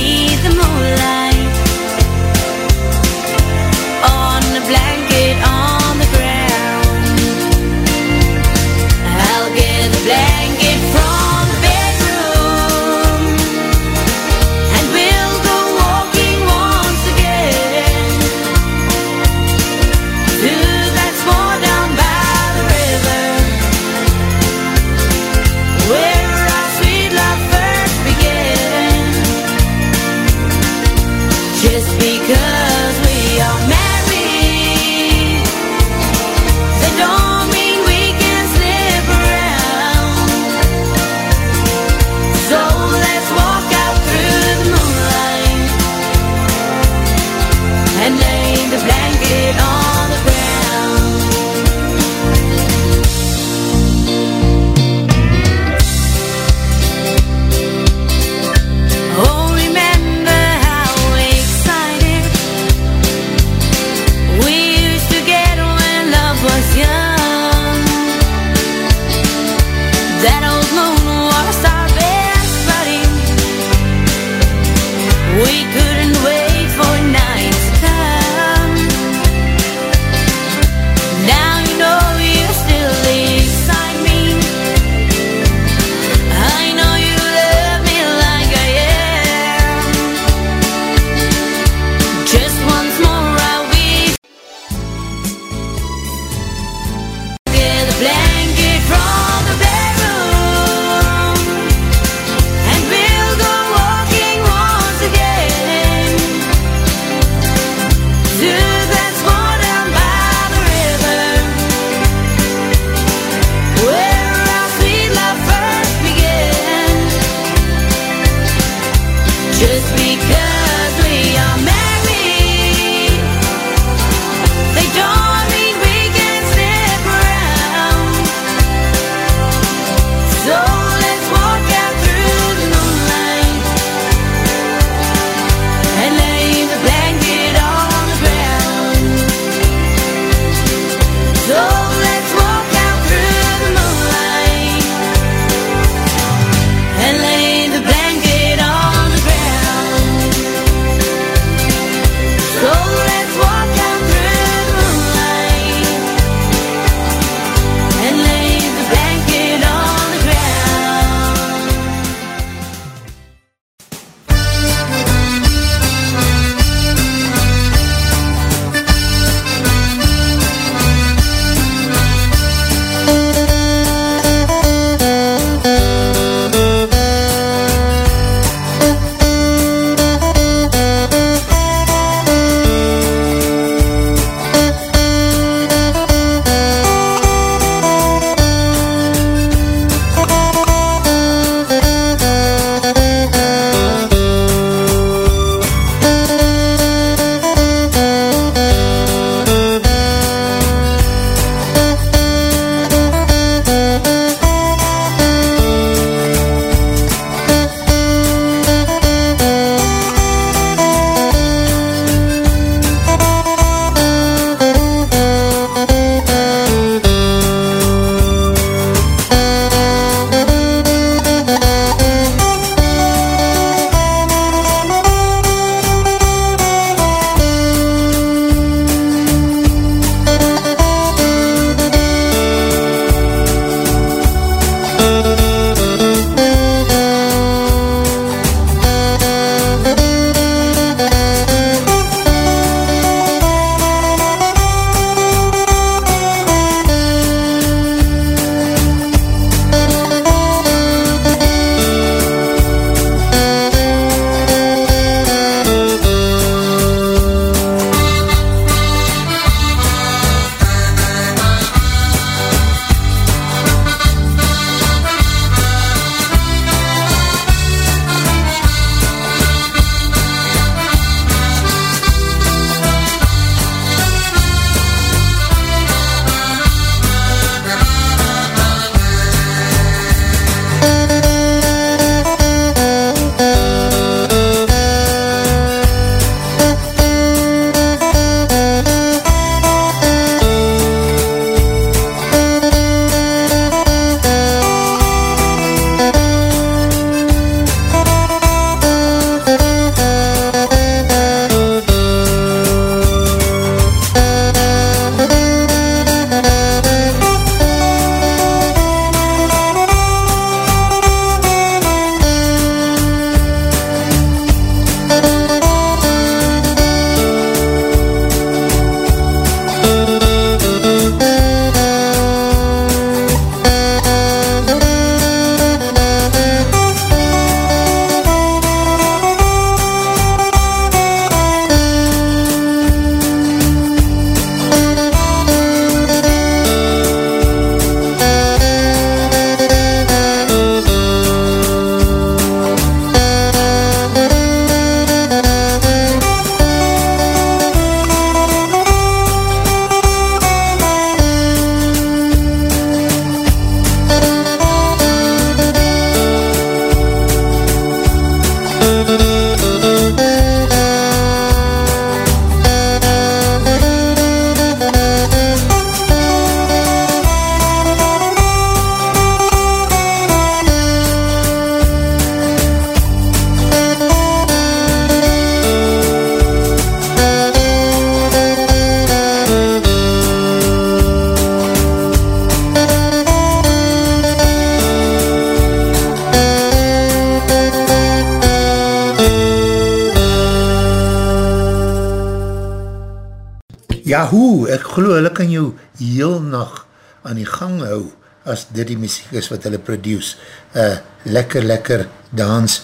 dit die muziek is wat hulle produce. Uh, lekker, lekker dans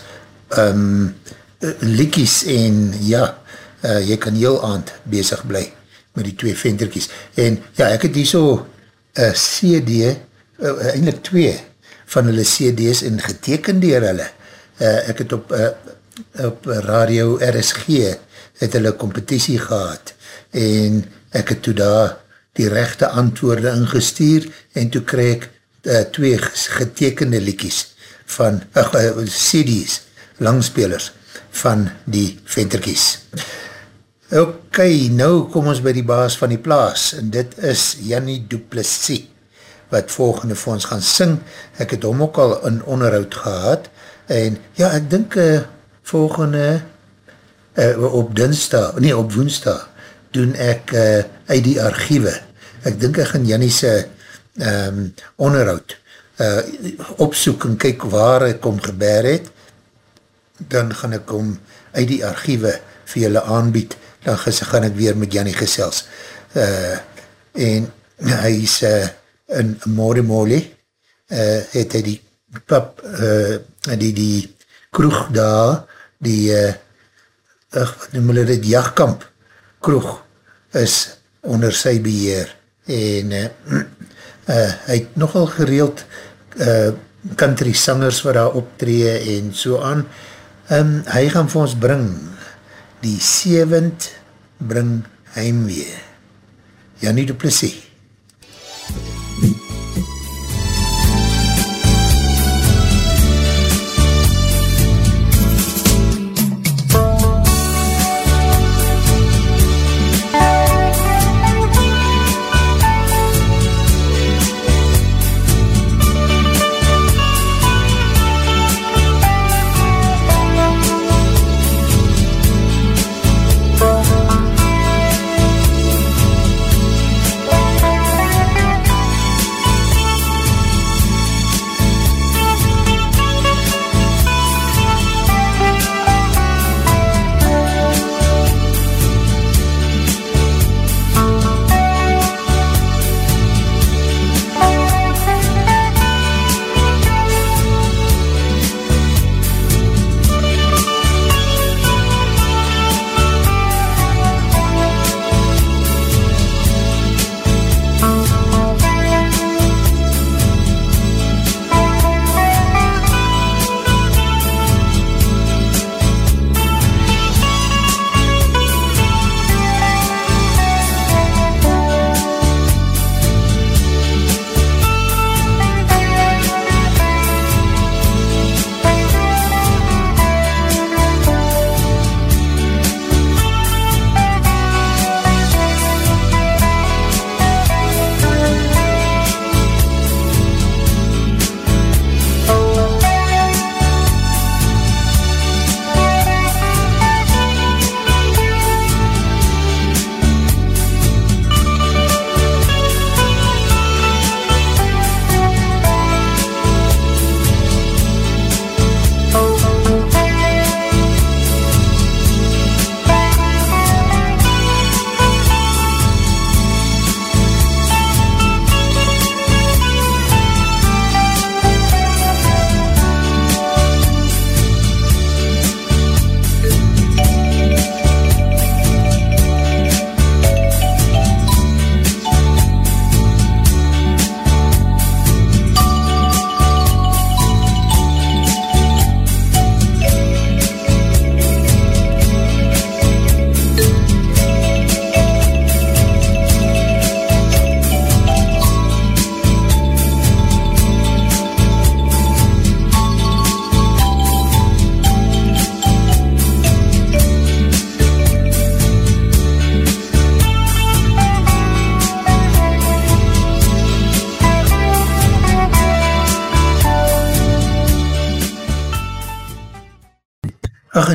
um, liekies en ja, uh, jy kan heel aand bezig bly met die twee venterkies. En ja, ek het hier so uh, CD, uh, eindelijk twee van hulle CD's en geteken dier hulle. Uh, ek het op, uh, op radio RSG het hulle competitie gehad en ek het toe daar die rechte antwoorde ingestuur en toe kreeg ek uh, twee getekende liekies van uh, CD's, langspelers van die venterkies. Ok, nou kom ons by die baas van die plaas en dit is Jannie Duplessis wat volgende vir ons gaan sing. Ek het hom ook al in onderhoud gehad, en ja, ek dink uh, volgende uh, op dinsdag, nee, op woensdag, doen ek uh, uit die archiewe. Ek dink ek gaan Janniese um, onderhoud uh, opsoek en kyk waar ek om geber het, dan gaan ek om uit die archiewe vir julle aanbied, dan gaan ek weer met Jannie gesels. Uh, en hy is uh, in Morimoli uh, het hy die pap, uh, die, die kroeg daar, die uh, ach, wat noem hulle dit, jachtkamp kroeg is onder sy beheer en uh, uh, hy het nogal gereeld uh, country sangers wat daar optree en so aan. Um, hy gaan vir ons bring die sevend bring heimwee. Janie de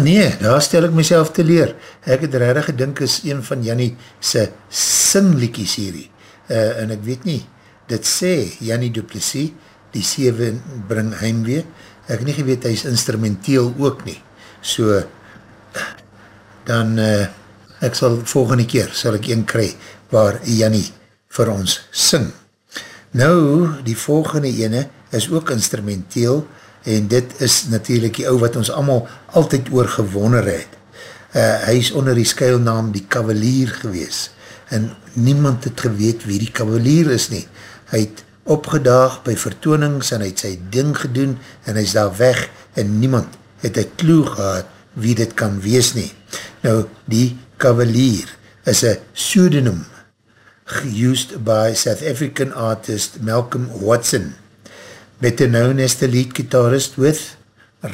Nee, daar stel ek myself te leer. Ek het rarig gedink is een van Jannie sy singliekies hierdie. Uh, en ek weet nie, dit sê Jannie Duplessis, die 7 bring heimwee. Ek nie geweet, hy is instrumenteel ook nie. So, dan, uh, ek sal volgende keer, sal ek een kry, waar Jannie vir ons sing. Nou, die volgende ene is ook instrumenteel en dit is natuurlijk die ou wat ons allemaal altyd oor gewonner het. Uh, hy is onder die skuilnaam die kavalier gewees en niemand het geweet wie die kavalier is nie. Hy het opgedaag by vertoonings en hy het sy ding gedoen en hy is daar weg en niemand het een clue gehad wie dit kan wees nie. Nou, die kavalier is een pseudonym used by South African artist Malcolm Watson, better known as the lead guitarist with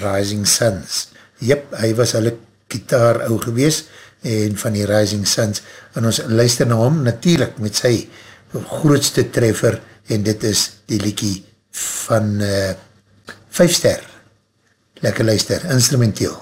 Rising Suns. Jep, hy was hulle gitaar ou gewees en van die Rising Suns en ons luister na hom natuurlijk met sy grootste treffer en dit is die liekie van uh, Vijf Ster. Lekker luister, instrumenteel.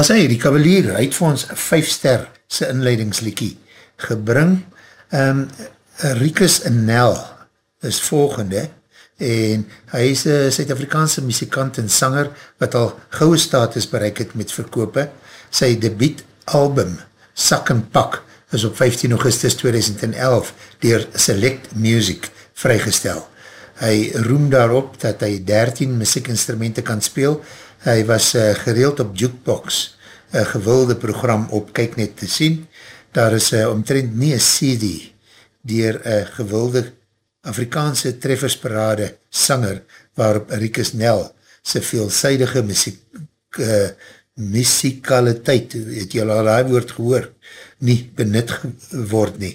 Daar sê, die kavalier, hy het vir ons vijf ster sy inleidingsliekie gebring. Um, Rikus Nel is volgende en hy is een Suid-Afrikaanse muzikant en sanger wat al gouwe status bereik het met verkope. Sy debiet album Sak en Pak is op 15 augustus 2011 dier Select Music vrygestel. Hy roem daarop dat hy 13 muziekinstrumenten kan speel hy was uh, gereeld op Jukebox, een gewilde program op Kijknet te sien. Daar is uh, omtrent nie een CD dier een gewilde Afrikaanse treffersparade sanger waarop Rikus Nel sy veelzijdige muziek, uh, muzikaliteit, het jy al die woord gehoor, nie benut word nie.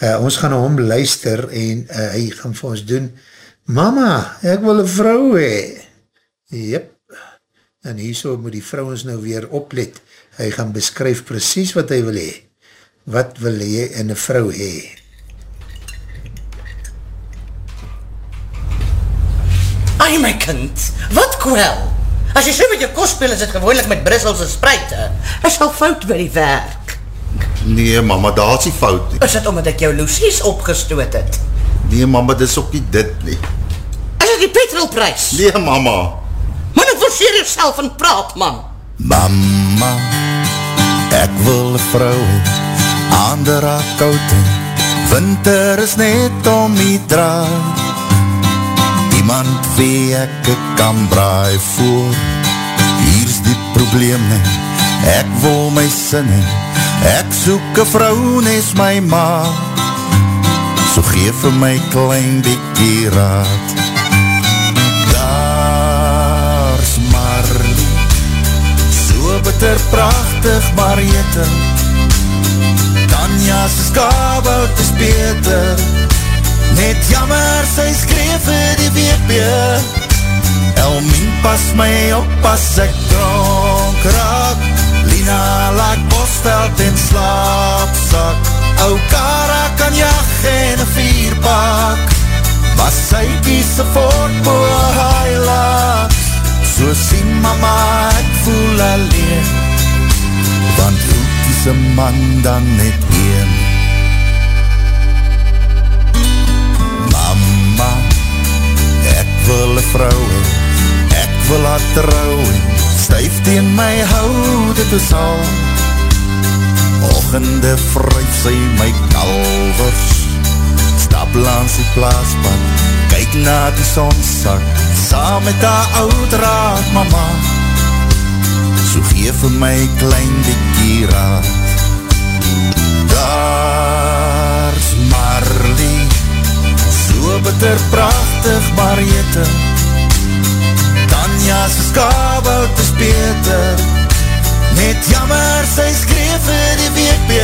Uh, ons gaan hom luister en uh, hy gaan vir ons doen, Mama, ek wil een vrou hee. Jep, en hierso moet die vrouwens nou weer oplet, hy gaan beskryf precies wat hy wil hee. Wat wil hy in een vrou hee? Ai my kind, wat kwel? As jy so met jou kost speel, is het gewoonlik met Brusselse spruite. Is al fout by die werk. Nee, mama, daar is die fout nie. Is het omdat ek jou Lucies opgestoot het? Nee, mama, dis ook nie dit nie. Is het die petrolprys? Nee, mama. Man, ek forceer jouself en praat, man. Mama, ek wil vrou hee, ander haar koud hee, winter is net om die draai. Iemand wie ek kan braai voor, hier's die probleem nie, ek wil my sin hee, ek soek een vrou nes my ma, so geef vir my klein dikkie raad. Bitter prachtig Mariette, Tanja se skabout is beter, net jammer sy skreef vir die WP, Elmien pas my op as ek dronk raak, Lina laak bosveld en slaapzak, Ou Kara kan jag en een vierpak, maar sy kies een voortboe Hilux, so sien mama ek voel alleen, want hoe kies een man dan net een? Mama, ek wil een vrou hee, ek wil haar trouw hee, stuif teen my hou, dit is al. Ochende vryf sy my kalvers, stap langs die plaaspad, kyk na die sonsak, saam met haar oud raad, mama, so geef vir my klein dikkie raad. Daar's Marlie, so bitter prachtig Mariette, Tanja se skabout is beter, net jammer sy skreef vir die WP,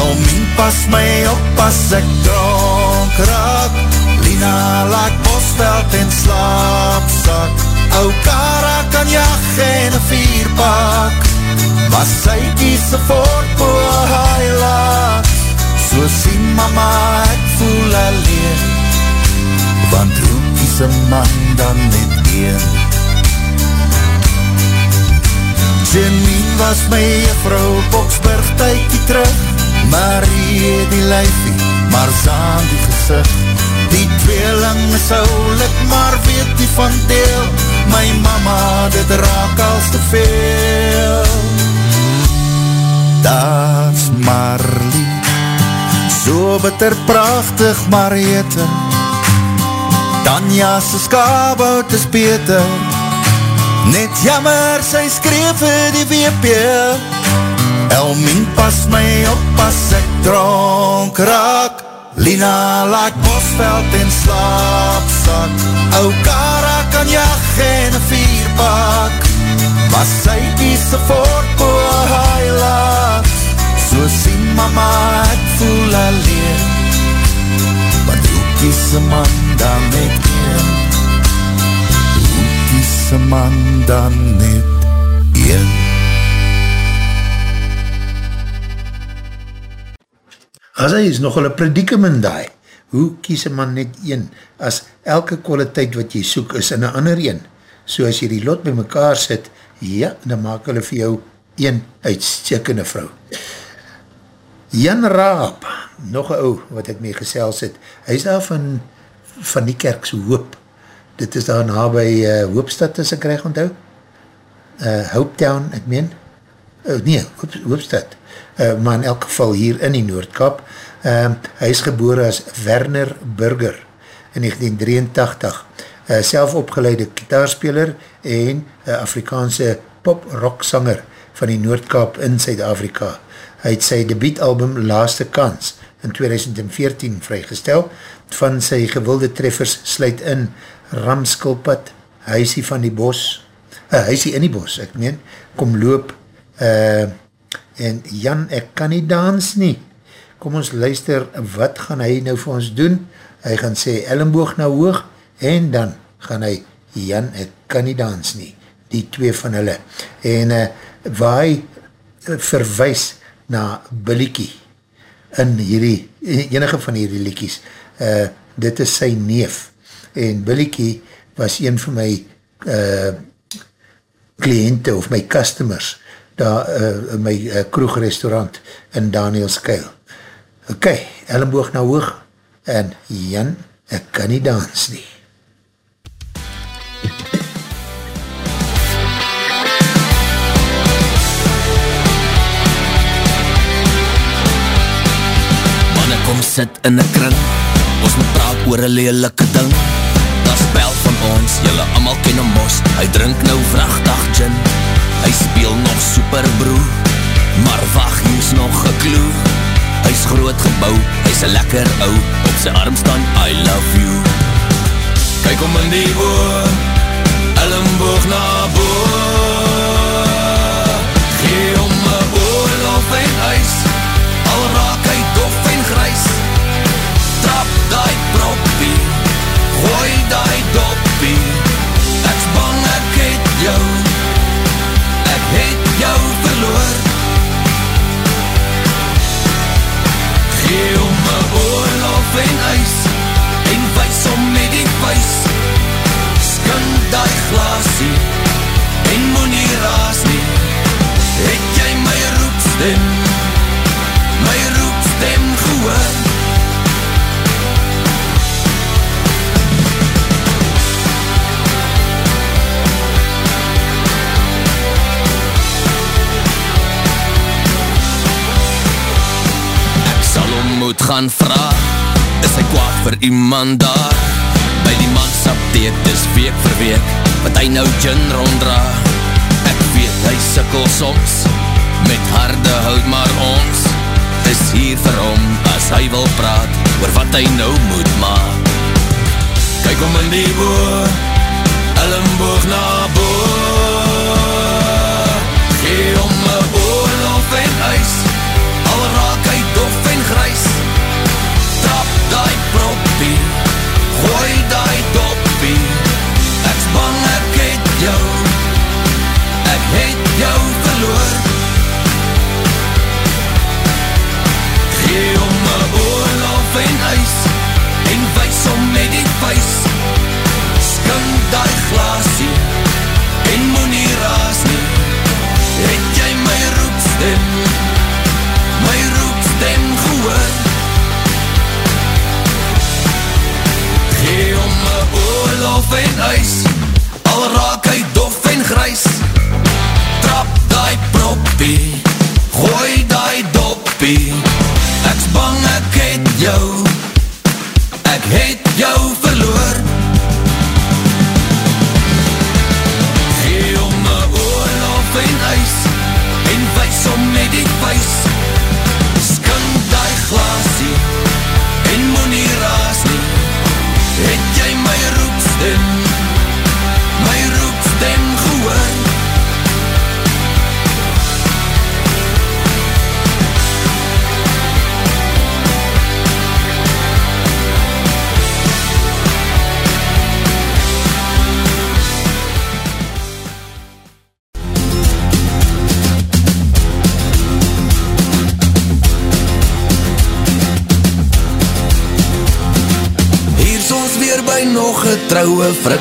Elmien pas my op as ek dronk raak, Lina laak bosveld en slaapzak, Ou Kara kan jag en een vierpak, maar sy kies een voortboe Hilux, so sien mama ek voel alleen, want hoe kies een man dan net een? Janine was my juffrou Boksburg tykie terug, Marie die lyfie, maar zaan die gezicht, Die tweeling is oulik, maar weet die van deel, My mama, dit raak als te veel. Daar's Marlie, so bitter prachtig Mariette, Tanja se skabout is beter, Net jammer, sy skreef die WP, Elmien pas my op as ek dronk raak, Lina laak bosveld en slaapzak, Ou Kara kan jag en een vierpak, maar sy kies een voortboe Hilux, so sien mama ek voel alleen, want hoe kies een man dan met een, hoe kies een man dan net een. As hy is nogal een predicament daai, hoe kies een man net een, as elke kwaliteit wat jy soek is in een ander een, so as jy die lot by mekaar sit, ja, dan maak hulle vir jou een uitstekende vrou. Jan Raap, nog een ou wat ek mee gesels het, hy is daar van, van die kerkse hoop, dit is daar na by uh, Hoopstad as ek krijg onthou, uh, Hopetown, ek meen, uh, nee, Hoop, Hoopstad, uh, maar in elk geval hier in die Noordkap, uh, hy is geboor as Werner Burger in 1983, uh, self opgeleide kitaarspeler en uh, Afrikaanse pop-rock sanger van die Noordkap in Zuid-Afrika. Hy het sy debietalbum Laaste Kans in 2014 vrygestel. Van sy gewilde treffers sluit in Ramskilpad, Huisie van die Bos, uh, Huisie in die Bos, ek meen, Kom Loop, uh, en Jan, ek kan nie dans nie. Kom ons luister, wat gaan hy nou vir ons doen? Hy gaan sê, ellenboog nou hoog, en dan gaan hy, Jan, ek kan nie dans nie. die twee van hulle. En uh, waar hy uh, verwijs na Billiekie in hierdie, enige van hierdie liekies, uh, dit is sy neef. En Billiekie was een van my uh, kliënte of my customers daar uh, my uh, kroegrestaurant in Daniels Keil. Ok, Ellenboog na hoog en Jan, ek kan nie dans nie. Manne kom sit in een kring Ons moet praat oor een lelike ding Dat spel van ons, jylle allemaal ken hom mos Hy drink nou vrachtig gin Hy speel nog superbroe Maar wacht, hier is nog een kloe Hy is groot gebouw, hy is lekker ou Op sy arm staan, I love you. Kyk om in die oor Ellenboog na boor. Gee om my oorlof en ijs Al raak hy dof en grys Trap die proppie Gooi die doppie het jou verloor. Gee om my oorlof en ijs En wys om met die vuis. Skind die glasie En moet nie raas nie. Het jy my roepstem gaan vraag Is hy kwaad vir iemand daar? By die mans apteek, dis week vir week Wat hy nou gin ronddra Ek weet hy sikkel soms Met harde houd maar ons. Is hier vir hom as hy wil praat Oor wat hy nou moet maak. Kyk om in die boor Ellenboog na boor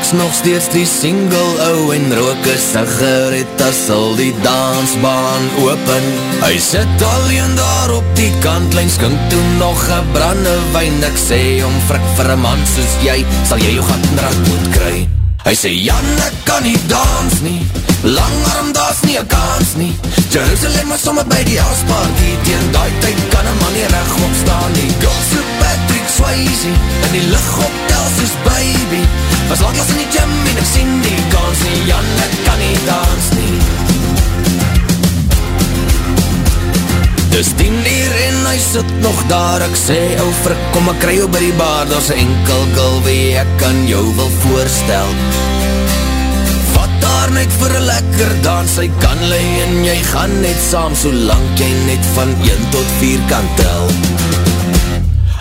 Friks nog steeds die single ou En rook een sigaret as al die dansbaan open. Hy sit alleen daar op die kantlijn Skink toe nog een brandewijn Ek sê om frik vir een man soos jy Sal jy jou gat en rat moet kry. Hy sê Jan ek kan nie dans nie. Lang arm daas nie een kans nie. Jerusalem is sommer by die houseparty Tegen die tyd kan een man nie recht opstaan nie. Gossip Patrick Swayze In die licht optel soos Was langlas in die gym en ek sien die kans nie Jan ek kan nie dans nie Dis tien uur en hy sit nog daar. Ek sê, ou frik, kom ek kry jou by die bar. Een enkel gul wie ek kan jou wil voorstel. Vat daar net vir een lekker dans. Hy kan lei en jy gaan net saam Solang jy net van 1 tot 4 kan tel.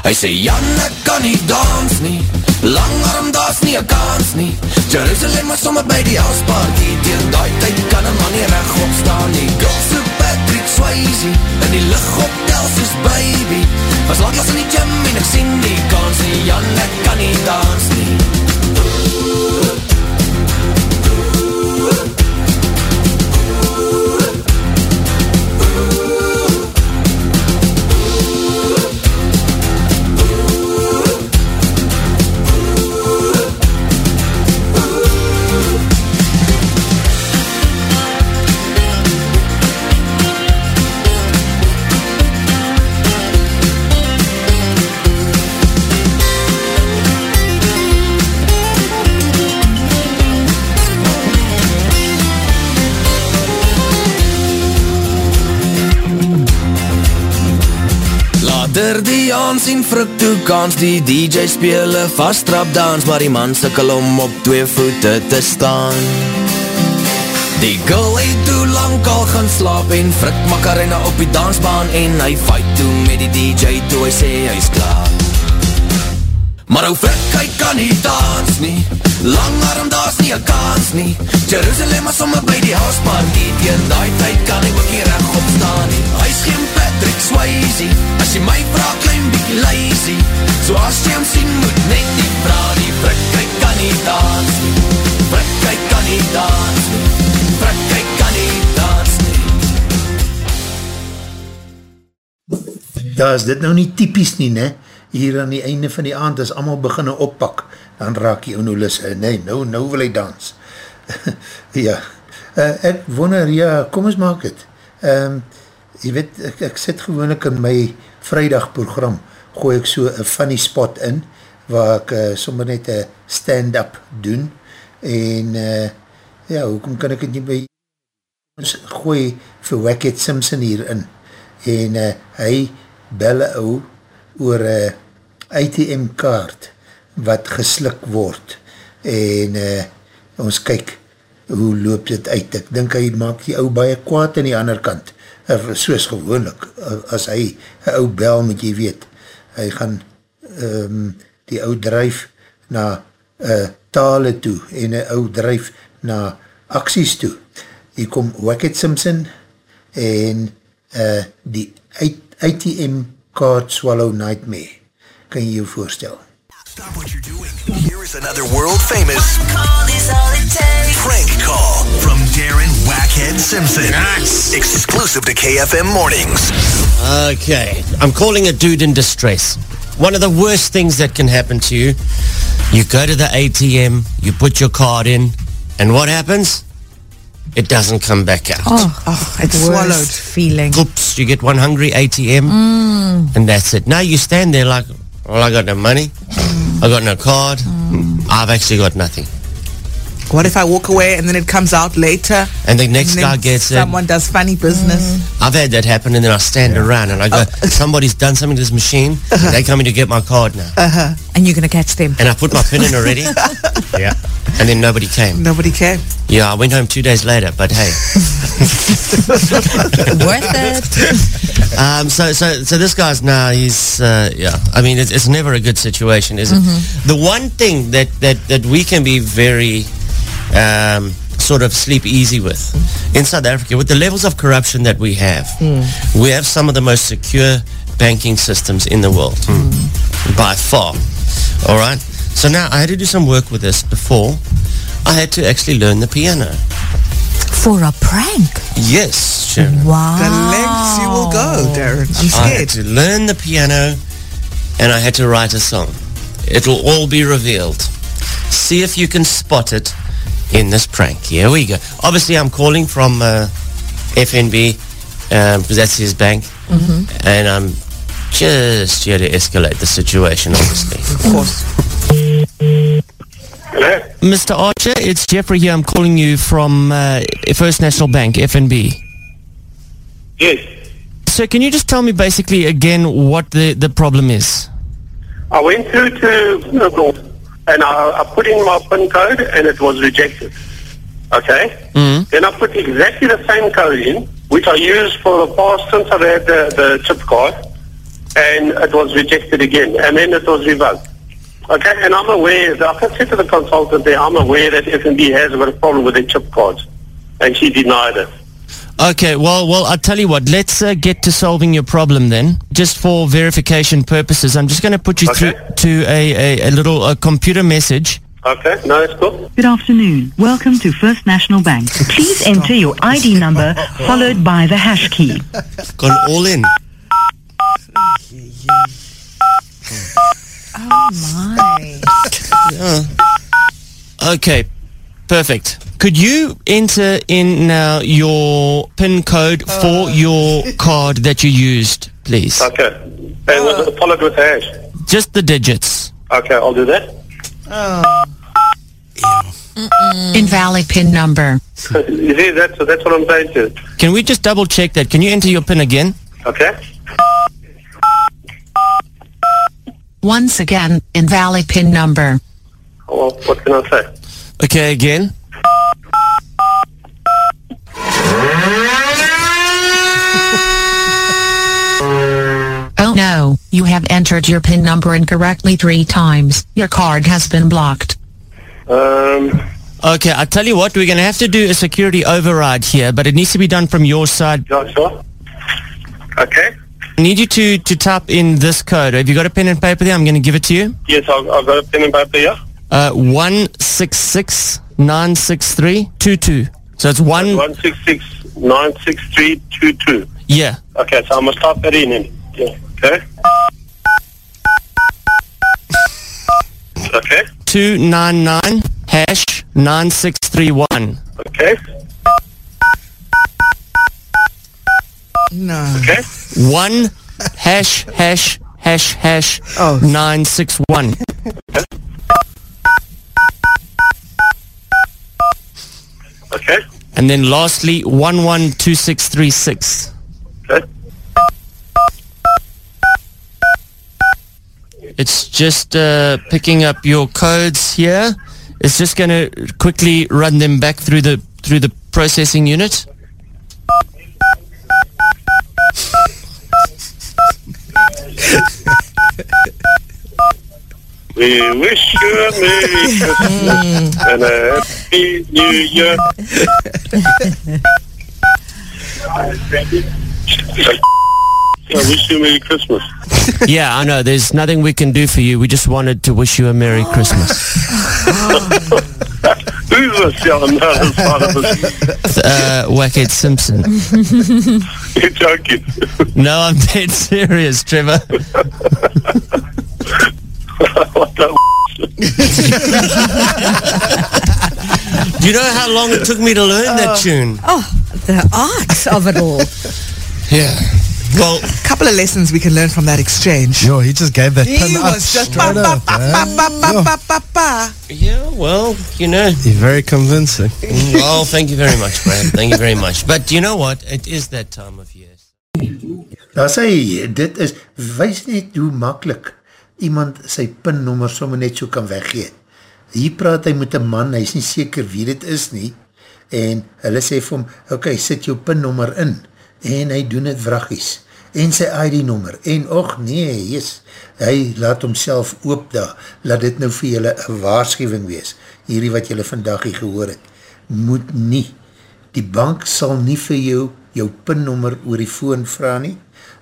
Hy sê, Jan, ek kan nie dans nie Langarm, daas nie een kans nie. Jerusalem is sommer by die party Tegen die tyd kan een man nie recht opstaan nie. Girls so Patrick Swayze In die lichthoptel soos baby. Was langlas in die gym en ek sien die kans nie. Jan, ek kan nie dans nie Die aansien vruk toe kans Die DJ speel een vasttrap dans Maar die man sikkel om op twee voete te staan. Die girl het toe lang al gaan slaap En frik makarena op die dansbaan En hy fight toe met die DJ Toe hy sê hy is klaar. Maar ou frik, hy kan nie dans nie Lang arm, daar is nie een kans nie. Jerusalem is sommer by die house party Tegen die tyd kan hy ook hier recht opstaan nie. Hy is geen Patrick Swayze. As jy my vraag, klein bykie lazy So as jy hom sien, moet net die vraag Die frik, hy kan nie dans nie. Frik, hy kan nie dans nie. Frik, hy kan nie dans nie. Ja, is dit nou nie typies nie, ne? Hier aan die einde van die aand, as allemaal beginne oppak, dan raak jy onolus, uh, nee, nou, nou wil hy dans. ja, uh, ek wonder, ja, kom ons maak het. Um, jy weet, ek, ek sit gewoonlik in my vrijdag program, gooi ek so een funny spot in, waar ek uh, sommer net een stand-up doen, en uh, ja, hoekom kan ek het nie by ons gooi vir Wackett Simpson hier in, en uh, hy belle ou oor een ATM kaart wat geslik word en uh, ons kyk hoe loop dit uit. Ek dink hy maak die ou baie kwaad in die ander kant. Uh, soos gewoonlik, uh, as hy een ou bel moet jy weet, hy gaan um, die ou drijf na uh, tale toe en een ou drijf na acties toe. Hier kom Wackett Simpson en uh, die ATM Card Swallow Nightmare. Kan jy jou voorstel? Stop what you're doing. Here is another world famous prank call from Darren Wackhead Simpson. Nice. Exclusive to KFM Mornings. Okay, I'm calling a dude in distress. One of the worst things that can happen to you, you go to the ATM, you put your card in, and what happens? It doesn't come back out. Oh, oh it's swallowed feeling. Oops, you get one hungry ATM, Mm. and that's it. Now you stand there like, well, I got no money, I got no card, mm. I've actually got nothing. What if I walk away and then it comes out later? And the next then guy gets it. Someone does funny business. I've had that happen, and then I stand around and I go, somebody's done something to this machine, They're coming to get my card now. Uh-huh. And you're going to catch them. And I put my pin in already. yeah. And then nobody came. Nobody came. Yeah, I went home two days later, but hey. Worth it. Um, so, so, so this guy's now, he's, uh, yeah, I mean, it's, it's never a good situation, is it? Mhm. The one thing that, that, that we can be very, um, sort of sleep easy with in South Africa, with the levels of corruption that we have, we have some of the most secure banking systems in the world, by far. All right? So now I had to do some work with this before. I had to actually learn the piano. For a prank? Yes, Sharon. Wow. The lengths you will go, Darren. I'm I had scared. to learn the piano and I had to write a song. It'll all be revealed. See if you can spot it in this prank. Here we go. Obviously, I'm calling from uh, FNB um, because that's his bank. Mhm. And I'm just here to escalate the situation, obviously. Of course. Hello? Mr. Archer, it's Jeffrey here. I'm calling you from uh, First National Bank, FNB. Yes. So can you just tell me basically again what the, the problem is? I went through to Google and I, I put in my PIN code and it was rejected. Okay? Mm. Then I put exactly the same code in, which I used for the past since I've had the, the chip card, and it was rejected again, and then it was revoked. Okay, and I'm aware, like I said to the consultant there, I'm aware that F&B has got a problem with their chip cards. And she denied it. Okay, well, well, I'll tell you what. Let's uh, get to solving your problem then. Just for verification purposes, I'm just going to put you Okay. through to a, a, a little uh, computer message. Okay, no, that's cool. Good afternoon. Welcome to First National Bank. Please enter your ID number followed by the hash key. Gone all in. Oh my. Yeah. Okay, perfect. Could you enter in now your PIN code uh. for your card that you used, please? Okay. And with, uh. followed with hash. Just the digits. Okay, I'll do that. Uh. Invalid PIN number. you see, that's, that's what I'm saying to. Can we just double check that? Can you enter your PIN again? Okay? Once again, invalid PIN number. Well, what can I say? Okay, again. Oh no, you have entered your PIN number incorrectly three times. Your card has been blocked. Um, Okay, I'll tell you what, we're going to have to do a security override here, but it needs to be done from your side. Yeah, sure. Okay. I need you to, to type in this code. Have you got a pen and paper there? I'm going to give it to you. Yes, I've, I've got a pen and paper here. Uh, 16696322. So it's one, One six six nine six three two two. yeah. Okay, so I'm gonna type that in. then. Yeah. Okay. Okay. 299 hash 9631. Okay. No. Okay. One hash hash hash hash Oh. 961. Okay. And then lastly 112636. Okay. It's just uh, picking up your codes here. It's just going to quickly run them back through the through the processing unit. We wish you a Merry Christmas and a Happy New Year. I wish you a Merry Christmas. yeah, I know. There's nothing we can do for you. We just wanted to wish you a Merry Christmas. Who's this young on the other side of us? Uh, Wackhead Simpson. You're joking. No, I'm dead serious, Trevor. what the Do you know how long it took me to learn that oh. tune? Oh, the art of it all. Yeah. Well, a couple of lessons we can learn from that exchange. Yo, he just gave that He pin up was just straight ba, up, ba, man. ba, ba, ba, ba, ba, ba. Yeah, well, you know. You're very convincing. Mm, well, thank you very much, Brad. Thank you very much. But you know what? It is that time of year. Daar sê hy, dit is, wees net hoe makkelijk iemand sy pinnummer sommer net so kan weggee. Hier praat hy met een man, hy is nie seker wie dit is nie, en hulle sê vir hom, ok, sit jou pinnummer in, en hy doen het vragies, en sy ID-nummer, en och nee, yes, hy laat homself oop daar, laat dit nou vir julle een waarschuwing wees, hierdie wat julle vandag hier gehoor het, moet nie, die bank sal nie vir jou jou pinnummer oor die phone vraag nie,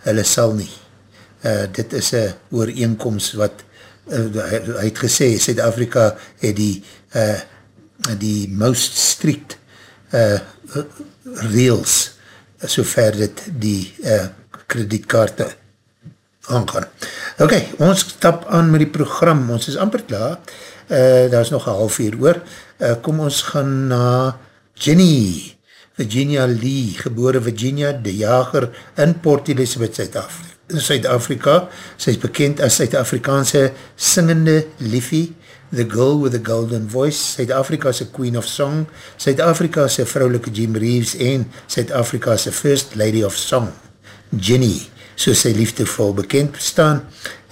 hulle sal nie. Uh, dit is een ooreenkomst wat, uh, hy, hy het gesê, Suid-Afrika het die, uh, die most strict uh, reels, so ver dit die uh, kredietkaarte aangaan. Ok, ons stap aan met die program, ons is amper klaar, uh, daar is nog een half uur oor, uh, kom ons gaan na Jenny, Virginia Lee, gebore Virginia de Jager in Port Elizabeth, Suid-Afrika. Suid-Afrika. Sy is bekend as Suid-Afrikaanse singende liefie, The Girl with the Golden Voice, Suid-Afrika se Queen of Song, Suid-Afrika se vrouwelike Jim Reeves en Suid-Afrika se First Lady of Song, Jenny, soos sy liefdevol bekend staan,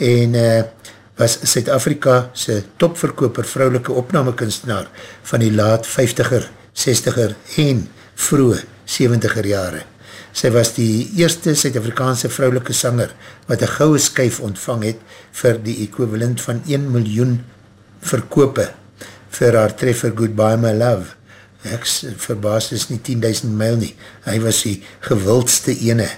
en uh, was Suid-Afrika se topverkoper vrouwelike opnamekunstenaar van die laat 50er, 60er en vroege 70er jare. Sy was die eerste Suid-Afrikaanse vrouwelike sanger wat een gouwe skuif ontvang het vir die equivalent van 1 miljoen verkope vir haar treffer Goodbye My Love. Ek verbaas is nie 10.000 mijl nie. Hy was die gewildste ene.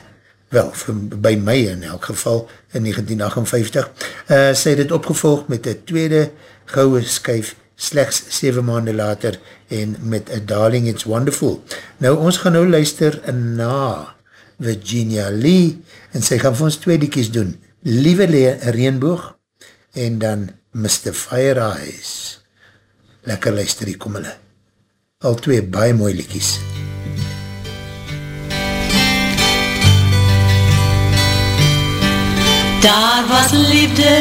Wel, vir, by my in elk geval in 1958. Uh, sy het het opgevolg met die tweede gouwe skuif slechts 7 maanden later en met A Darling It's Wonderful. Nou, ons gaan nou luister na Virginia Lee en sy gaan vir ons twee diekies doen. Liewe Le Reenboog en dan Mr. Fire Eyes. Lekker luister, hier kom hulle. Al twee baie mooi liekies. Daar was liefde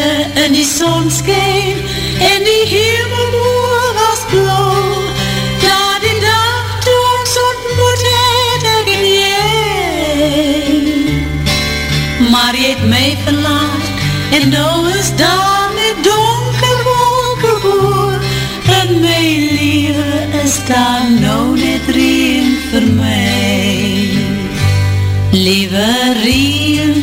in die sonskijn en die hemelboer was blauw. Daar die dag toe ons ontmoet het ek en jy. Maar jy het my verlaat en nou is daar met donker wolken voor. En my liewe is daar nou net reen vir my. Liewe Reenboog,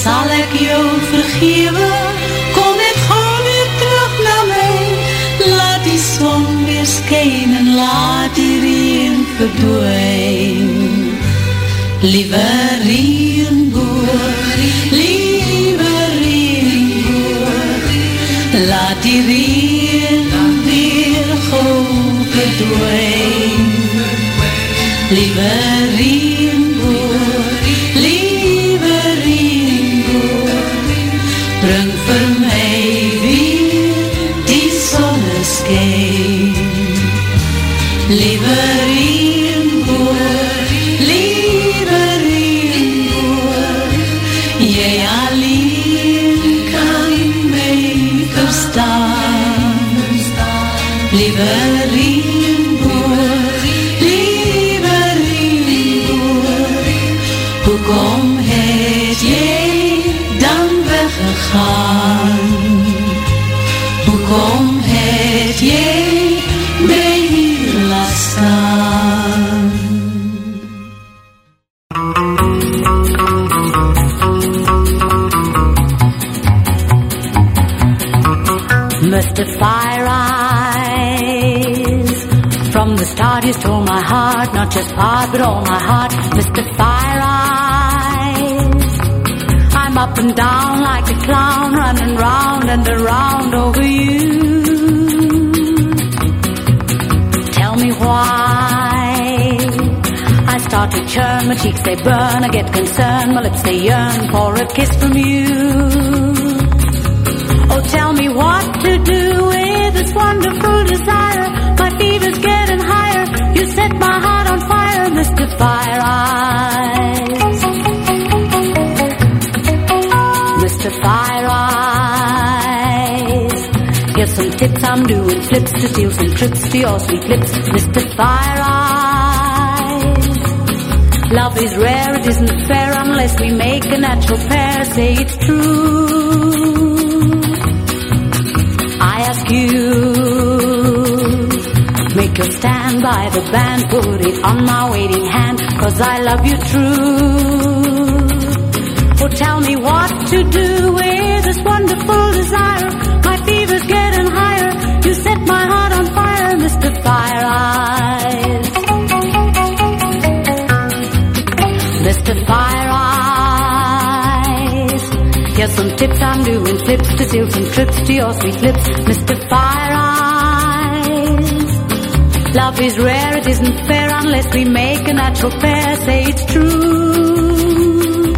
sal ek jou vergewe, kom net gauw weer terug na my. Laat die son weer skyn en laat die reen verdwijn. Liewe Reenboog, liewe Reenboog, laat die reen weer gauw verdwijn. Liewe Reenboog, just part but all my heart, Mr. Fire Eyes. I'm up and down like a clown, running round and around over you. Tell me why. I start to churn, my cheeks they burn, I get concerned, my lips they yearn for a kiss from you. Oh, tell me what to do with this wonderful desire. My fever's getting higher. You set my heart fire, Eyes. Mr. Fire Eyes. Here's some tips I'm doing flips to steal some trips to your sweet lips, Mr. Fire Eyes. Love is rare, it isn't fair unless we make a natural pair. Say it's true. I ask you, to stand by the band, put it on my waiting hand, cause I love you true. Oh, tell me what to do with this wonderful desire. My fever's getting higher. You set my heart on fire, Mr. Fire Eyes. Mr. Fire Eyes. Here's some tips I'm doing, flips to steal some trips to your sweet lips, Mr. Fire Love is rare, it isn't fair unless we make a natural pair. Say it's true.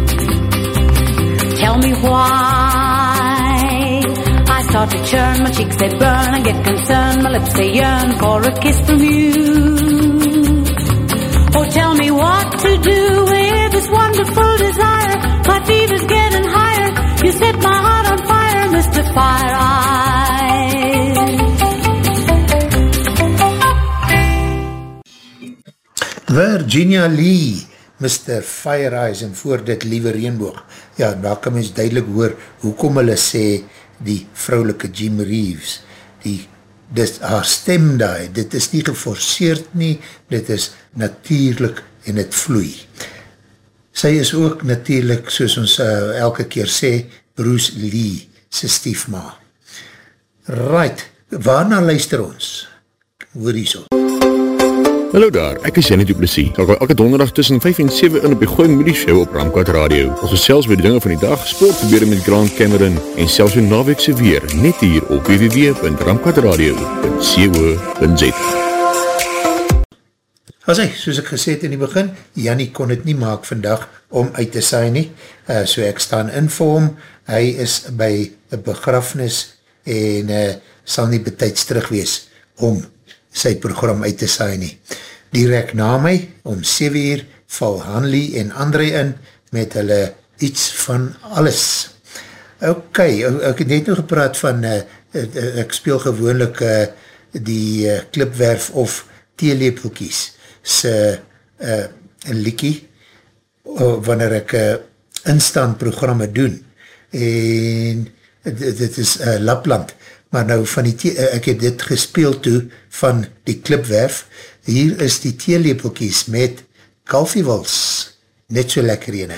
Tell me why. I start to churn, my cheeks they burn, I get concerned, my lips they yearn for a kiss from you. Oh, tell me what to do with this wonderful desire. My fever's getting higher. You set my heart on fire, Mr. Fire Eyes. Virginia Lee, Mr. Fire Eyes en voor dit Liewe Reenboog. Ja, daar kan mens duidelik hoor hoekom hulle sê die vrouwelike Jim Reeves, die, dit, haar stem daar, dit is nie geforceerd nie, dit is natuurlijk en het vloei. Sy is ook natuurlijk, soos ons uh, elke keer sê, Bruce Lee, sy stiefma. Right, waarna luister ons? Hoor die so. Hallo daar, ek is Jannie Duplessis. Ek wil elke donderdag tussen 5 en 7 in op die Gooi Moody Show op Ramkwad Radio. Ons selfs by die dinge van die dag, sport gebeur met Grant Cameron en selfs die naweekse weer, net hier op www.ramkwadradio.co.za As hy, soos ek gesê het in die begin, Jannie kon het nie maak vandag om uit te saai nie, uh, so ek staan in vir hom, hy is by een begrafnis en uh, sal nie betijds terug wees om sy program uit te saai nie. Direct na my, om 7 uur, val Hanley en André in met hulle iets van alles. Ok, ek het net nog gepraat van, uh, ek speel gewoonlik uh, die uh, klipwerf of theelepelkies sy uh, liekie, uh, wanneer ek uh, instand programme doen, en dit is uh, Lapland, maar nou van die, uh, ek het dit gespeeld toe van die klipwerf, hier is die theelepelkies met kalfiewals, net so lekker ene.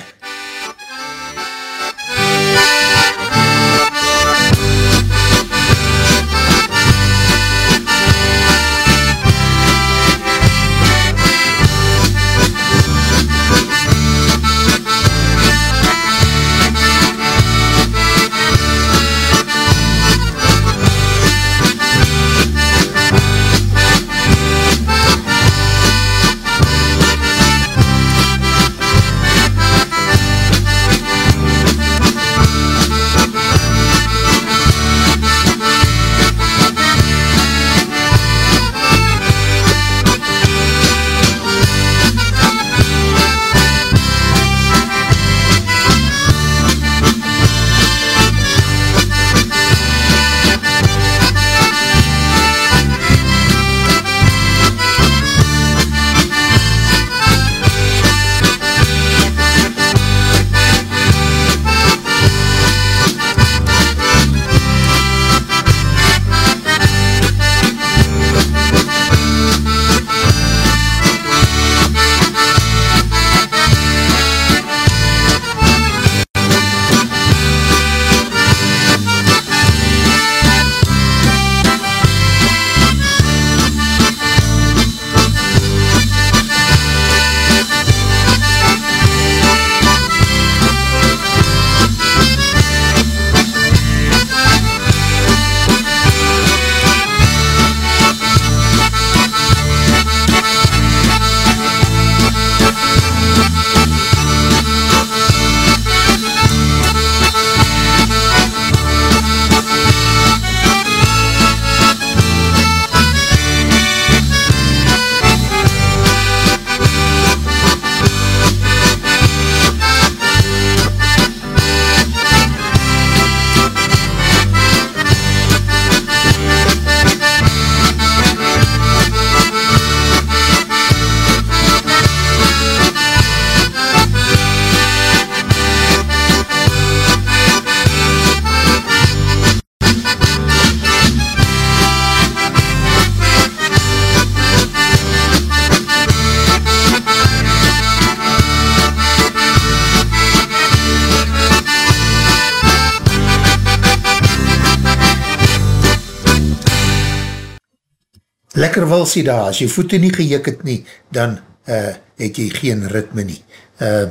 Lekker walsie daar, as jy voete nie gejik het nie, dan uh, het jy geen ritme nie. Uh,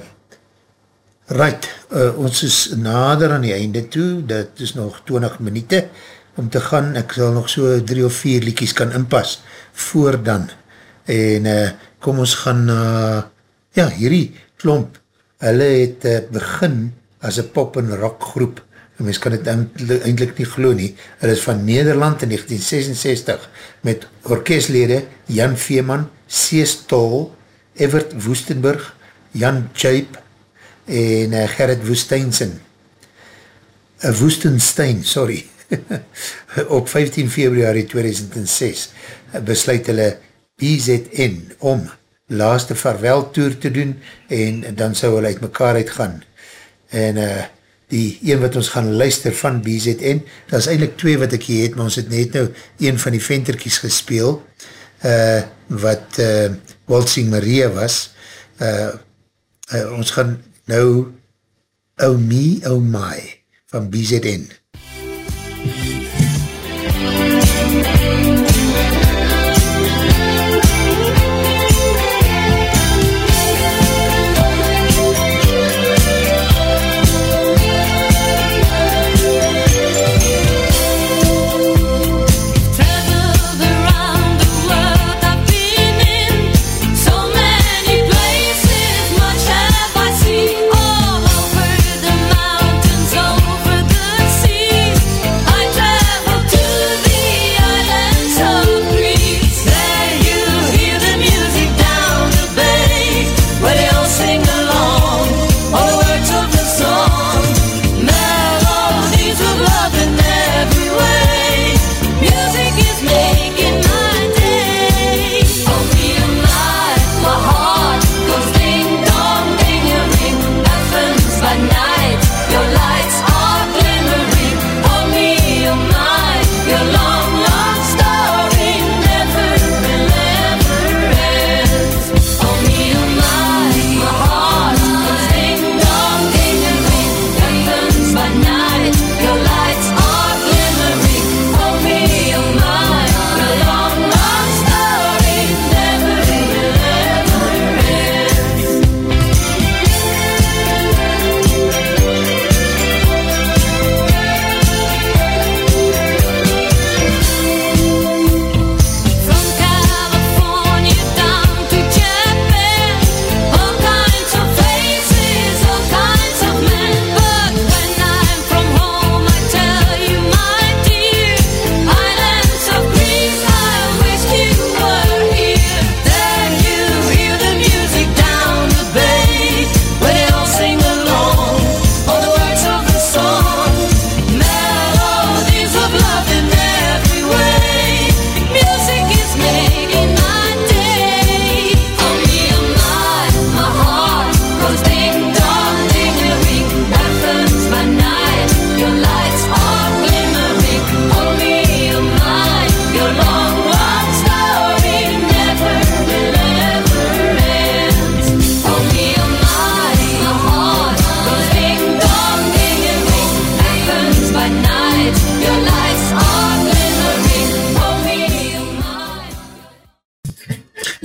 Right, uh, ons is nader aan die einde toe, dit is nog 20 minute om te gaan, ek sal nog so drie of vier liekies kan inpas voor dan, en uh, kom ons gaan na, uh, ja, hierdie klomp, hulle het uh, begin as een pop en rock groep, mens kan het eindelijk nie glo nie, hulle is van Nederland in 1966, met orkestlede Jan Veeman, Cees Tol, Evert Woestenburg, Jan Tjuip, en uh, Gerrit Woesteinsen uh, Woestenstein, sorry. Op 15 februari 2006 uh, besluit hulle BZN om laaste vaarwel toer te doen en dan sou hulle uit mekaar uitgaan. En uh, die een wat ons gaan luister van BZN, dat is eindelijk twee wat ek hier het, maar ons het net nou een van die venterkies gespeel uh, wat uh, Waltzing Maria was uh, uh, ons gaan Nou, Oh Me, Oh My, van BZN.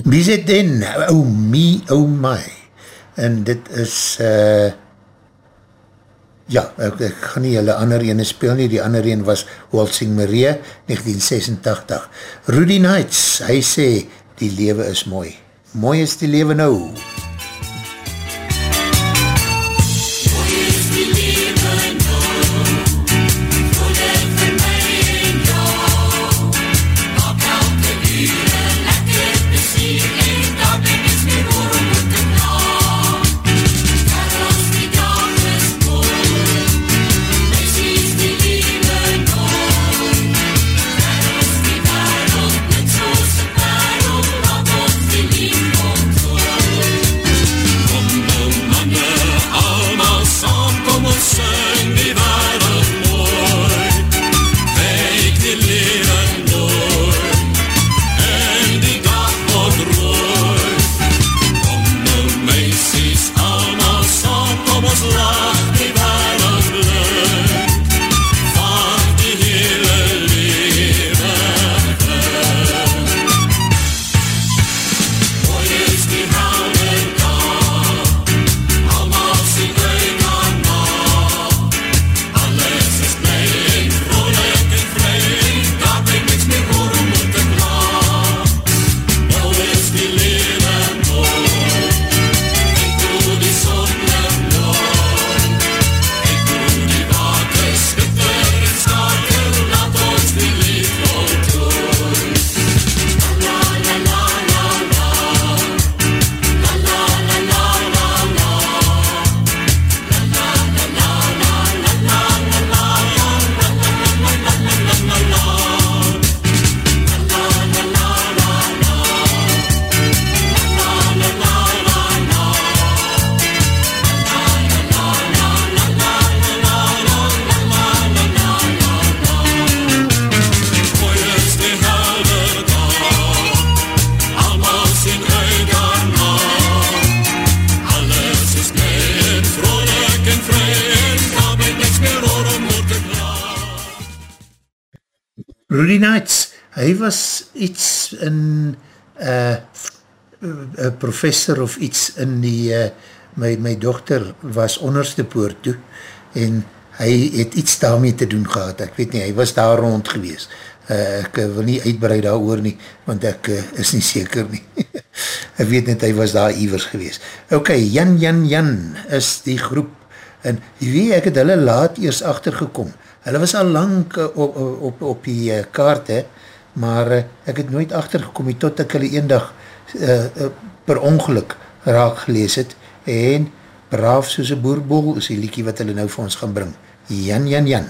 BZN, Oh Me, Oh My, en dit is, uh, ja, ek, ek gaan nie julle ander ene speel nie, die ander ene was Waltzing Maria, 1986. Rudy Nights, hy sê, die lewe is mooi. Mooi is die lewe nou. MUZIEK in uh, uh, professor of iets in die, uh, my, my dochter was onderste poort toe en hy het iets daarmee te doen gehad, ek weet nie, hy was daar rond gewees. Uh, ek wil nie uitbreid daar oor nie, want ek uh, is nie seker nie. ek weet net, hy was daar ivers gewees. Ok, Jan Jan Jan is die groep, en weet, ek het hulle laat eers achtergekom. Hulle was al lang uh, op, op, op die uh, kaart, he, maar uh, ek het nooit achtergekom, tot ek hulle een dag uh, uh, per ongeluk raak gelees het, en braaf soos een boerbol is die liekie wat hulle nou vir ons gaan bring. Jan, Jan, Jan.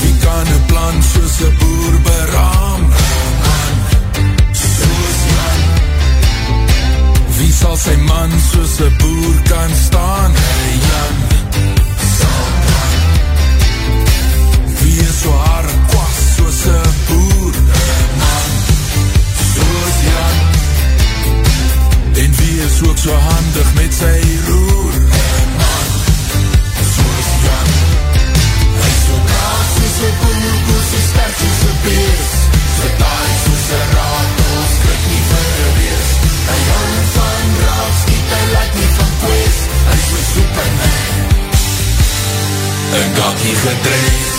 Wie kan een plan soos een boer beraam? Man, soos Jan. Wie sal sy man soos een boer is ook so handig met sy roer? Man, soos Jan. Hy so braaf soos een boer, boer so sterk soos een beest. So taai soos een ratel, skrik nie vir een wees. Hy hou van braaf, skiet, hy laat nie van kwees. Hy so superman. Een kakkie gedrees.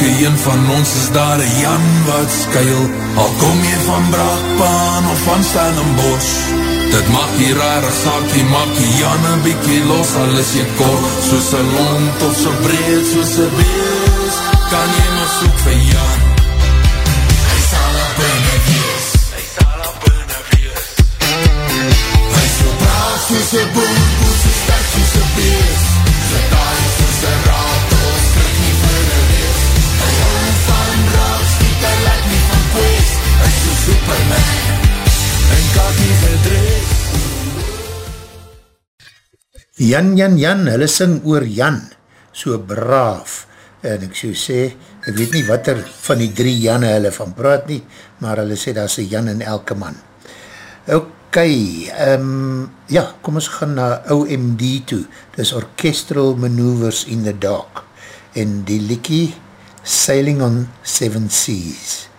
Elke een van ons is daar een Jan wat skuil. Al kom jy van Braakbaan of van Stellenbosch, dit maak jy rarig saak, jy maak jy Jan een bykie los, al is jy kort, soos een lont of so breed, soos een bees, kan jy maar soek vir Jan. Hy sal op binnen wees, hy sal op binnen wees. Hy so braaf soos een boer, Jan, Jan, Jan, hulle sing oor Jan, so braaf, en ek so sê, ek weet nie wat er van die drie Janne hulle van praat nie, maar hulle sê daar is een Jan in elke man. Ok, um, ja, kom ons gaan na OMD toe, dis Orchestral Maneuvers in the Dark, en die liekie Sailing on Seven Seas.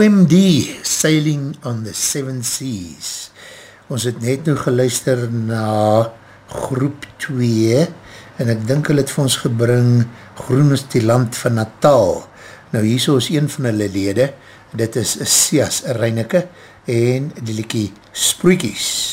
OMD, Sailing on the Seven Seas. Ons het net nou geluister na groep 2 en ek dink hulle het vir ons gebring Groen is die land van Natal. Nou hier is een van hulle lede, dit is Sias Reineke en die liekie Sproekies.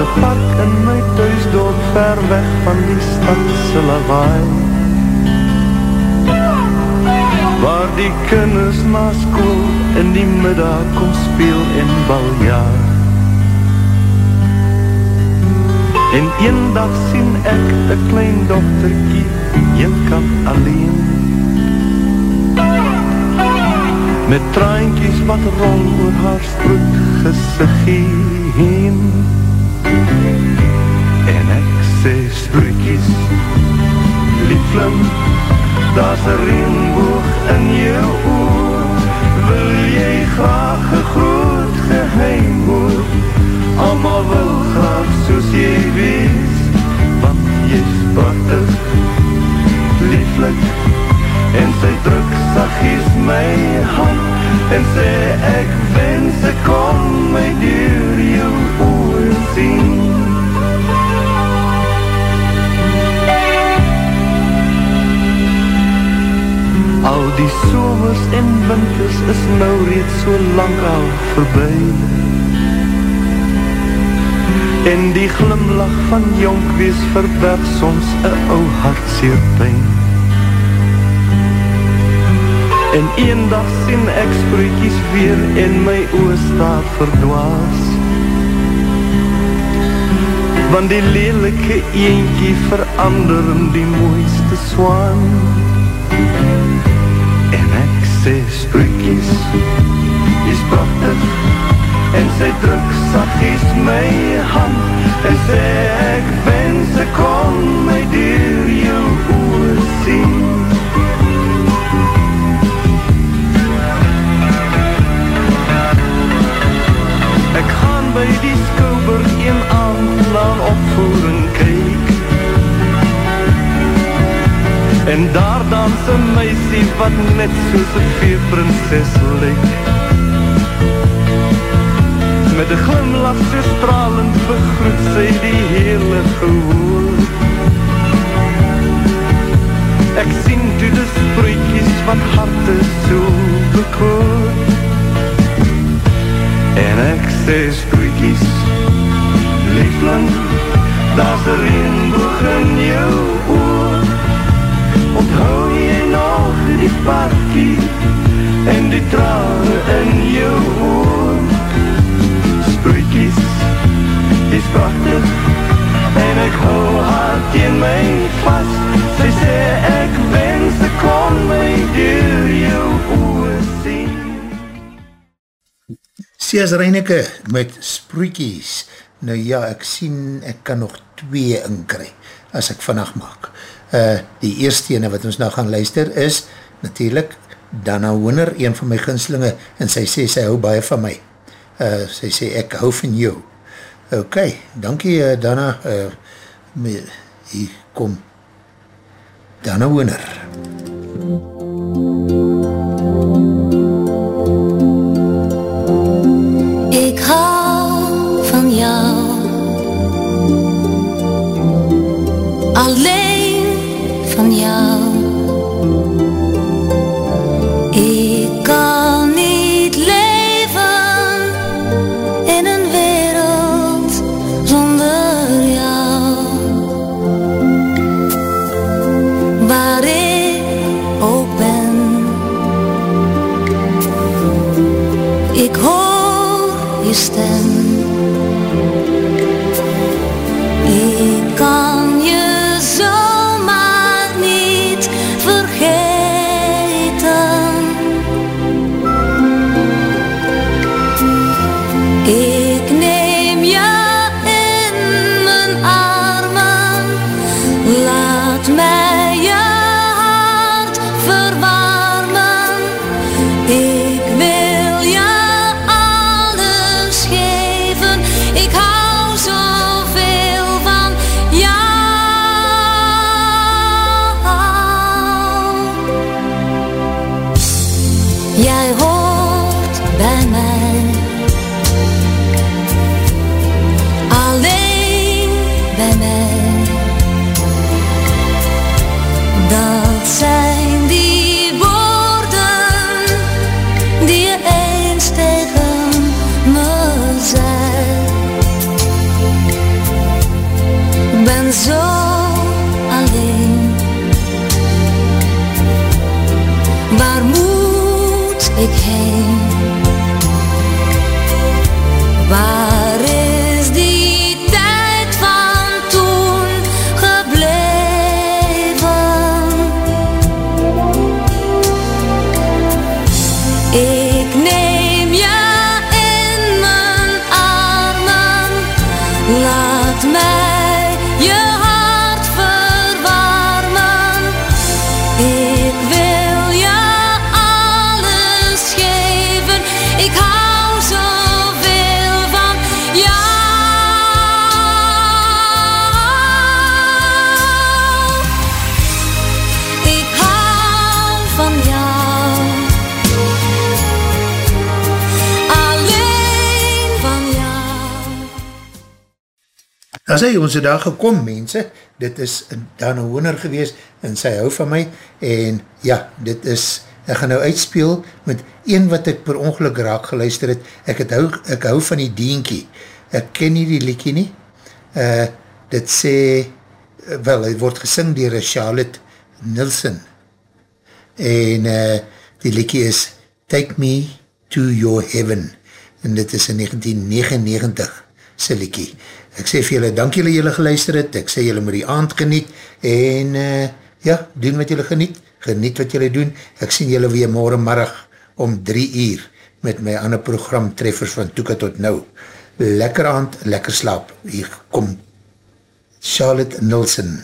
Daar's 'n park in my tuisdorp ver weg van die stad se lawaai. Waar die kinders na skool in die middag kom speel en baljaar. En eendag sien ek 'n klein dogtertjie eenkant alleen. Met traantjies wat rol oor haar stroet gesiggie heen. En ek sê sproetjies Liefling, daar's 'n reënboog in jou oor. Wil jy graag 'n groot geheim hoor? Almal wil graag soos jy wees Want jy's prachtig Lieflik. En sy druk sagies my hand En sê ek wens ek kon my deur jou oor sien Al die somers en winters is nou reeds so lang al verby. En die glimlach van jonk wees verberg soms een ou hartseer pijn. En een dag sien ek sproetjies weer en my oor staat verdwaas Want die lelike eentjie verander in die mooiste swaan. En ek sê sproetjies is prachtig En sy druk sagies my hand En sê ek wens ek kon my En daar dans een meisie wat net soos een veerprinses lyk. Met een glimlach so stralend begroet sy die hele gehoor. Ek sien toe die sproetjies van harte so bekoor. En ek sê sproetjies Liefling, daar's een reenboog in jou oor die parkie En die trane in jou oor Sproetjies is prachtig En ek hou haar teen my vast Sy sê ek wens ek kon my deur jou oor sien Sias Reineke met sproetjies. Nou ja, ek sien, ek kan nog twee inkry, as ek vannacht maak. Uh, die eerste ene wat ons nou gaan luister is, natuurlijk, Dana Wooner, een van my ginslinge, en sy sê, sy hou baie van my. Uh, sy sê, ek hou van jou. Ok, dankie uh, Dana, uh, me, hier kom Dana Wooner. Ik hou van jou. Alleen van jou. As hy ons het daar gekom, mense, dit is dan een honer gewees, en sy hou van my, en ja, dit is, ek gaan nou uitspeel, met een wat ek per ongeluk raak geluister het, ek, het hou, ek hou van die dienkie, ek ken nie die liekie nie, uh, dit sê, wel, het word gesing dier Charlotte Nilsson, en uh, die liekie is Take Me to Your Heaven, en dit is in 1999 sy liekie. Ek sê vir julle, dank julle julle geluister het, ek sê julle moet die aand geniet, en uh, ja, doen wat julle geniet, geniet wat julle doen, ek sien julle weer morgenmiddag om drie uur, met my ander program Treffers van Toeka tot Nou. Lekker aand, lekker slaap, hier kom Charlotte Nilsson.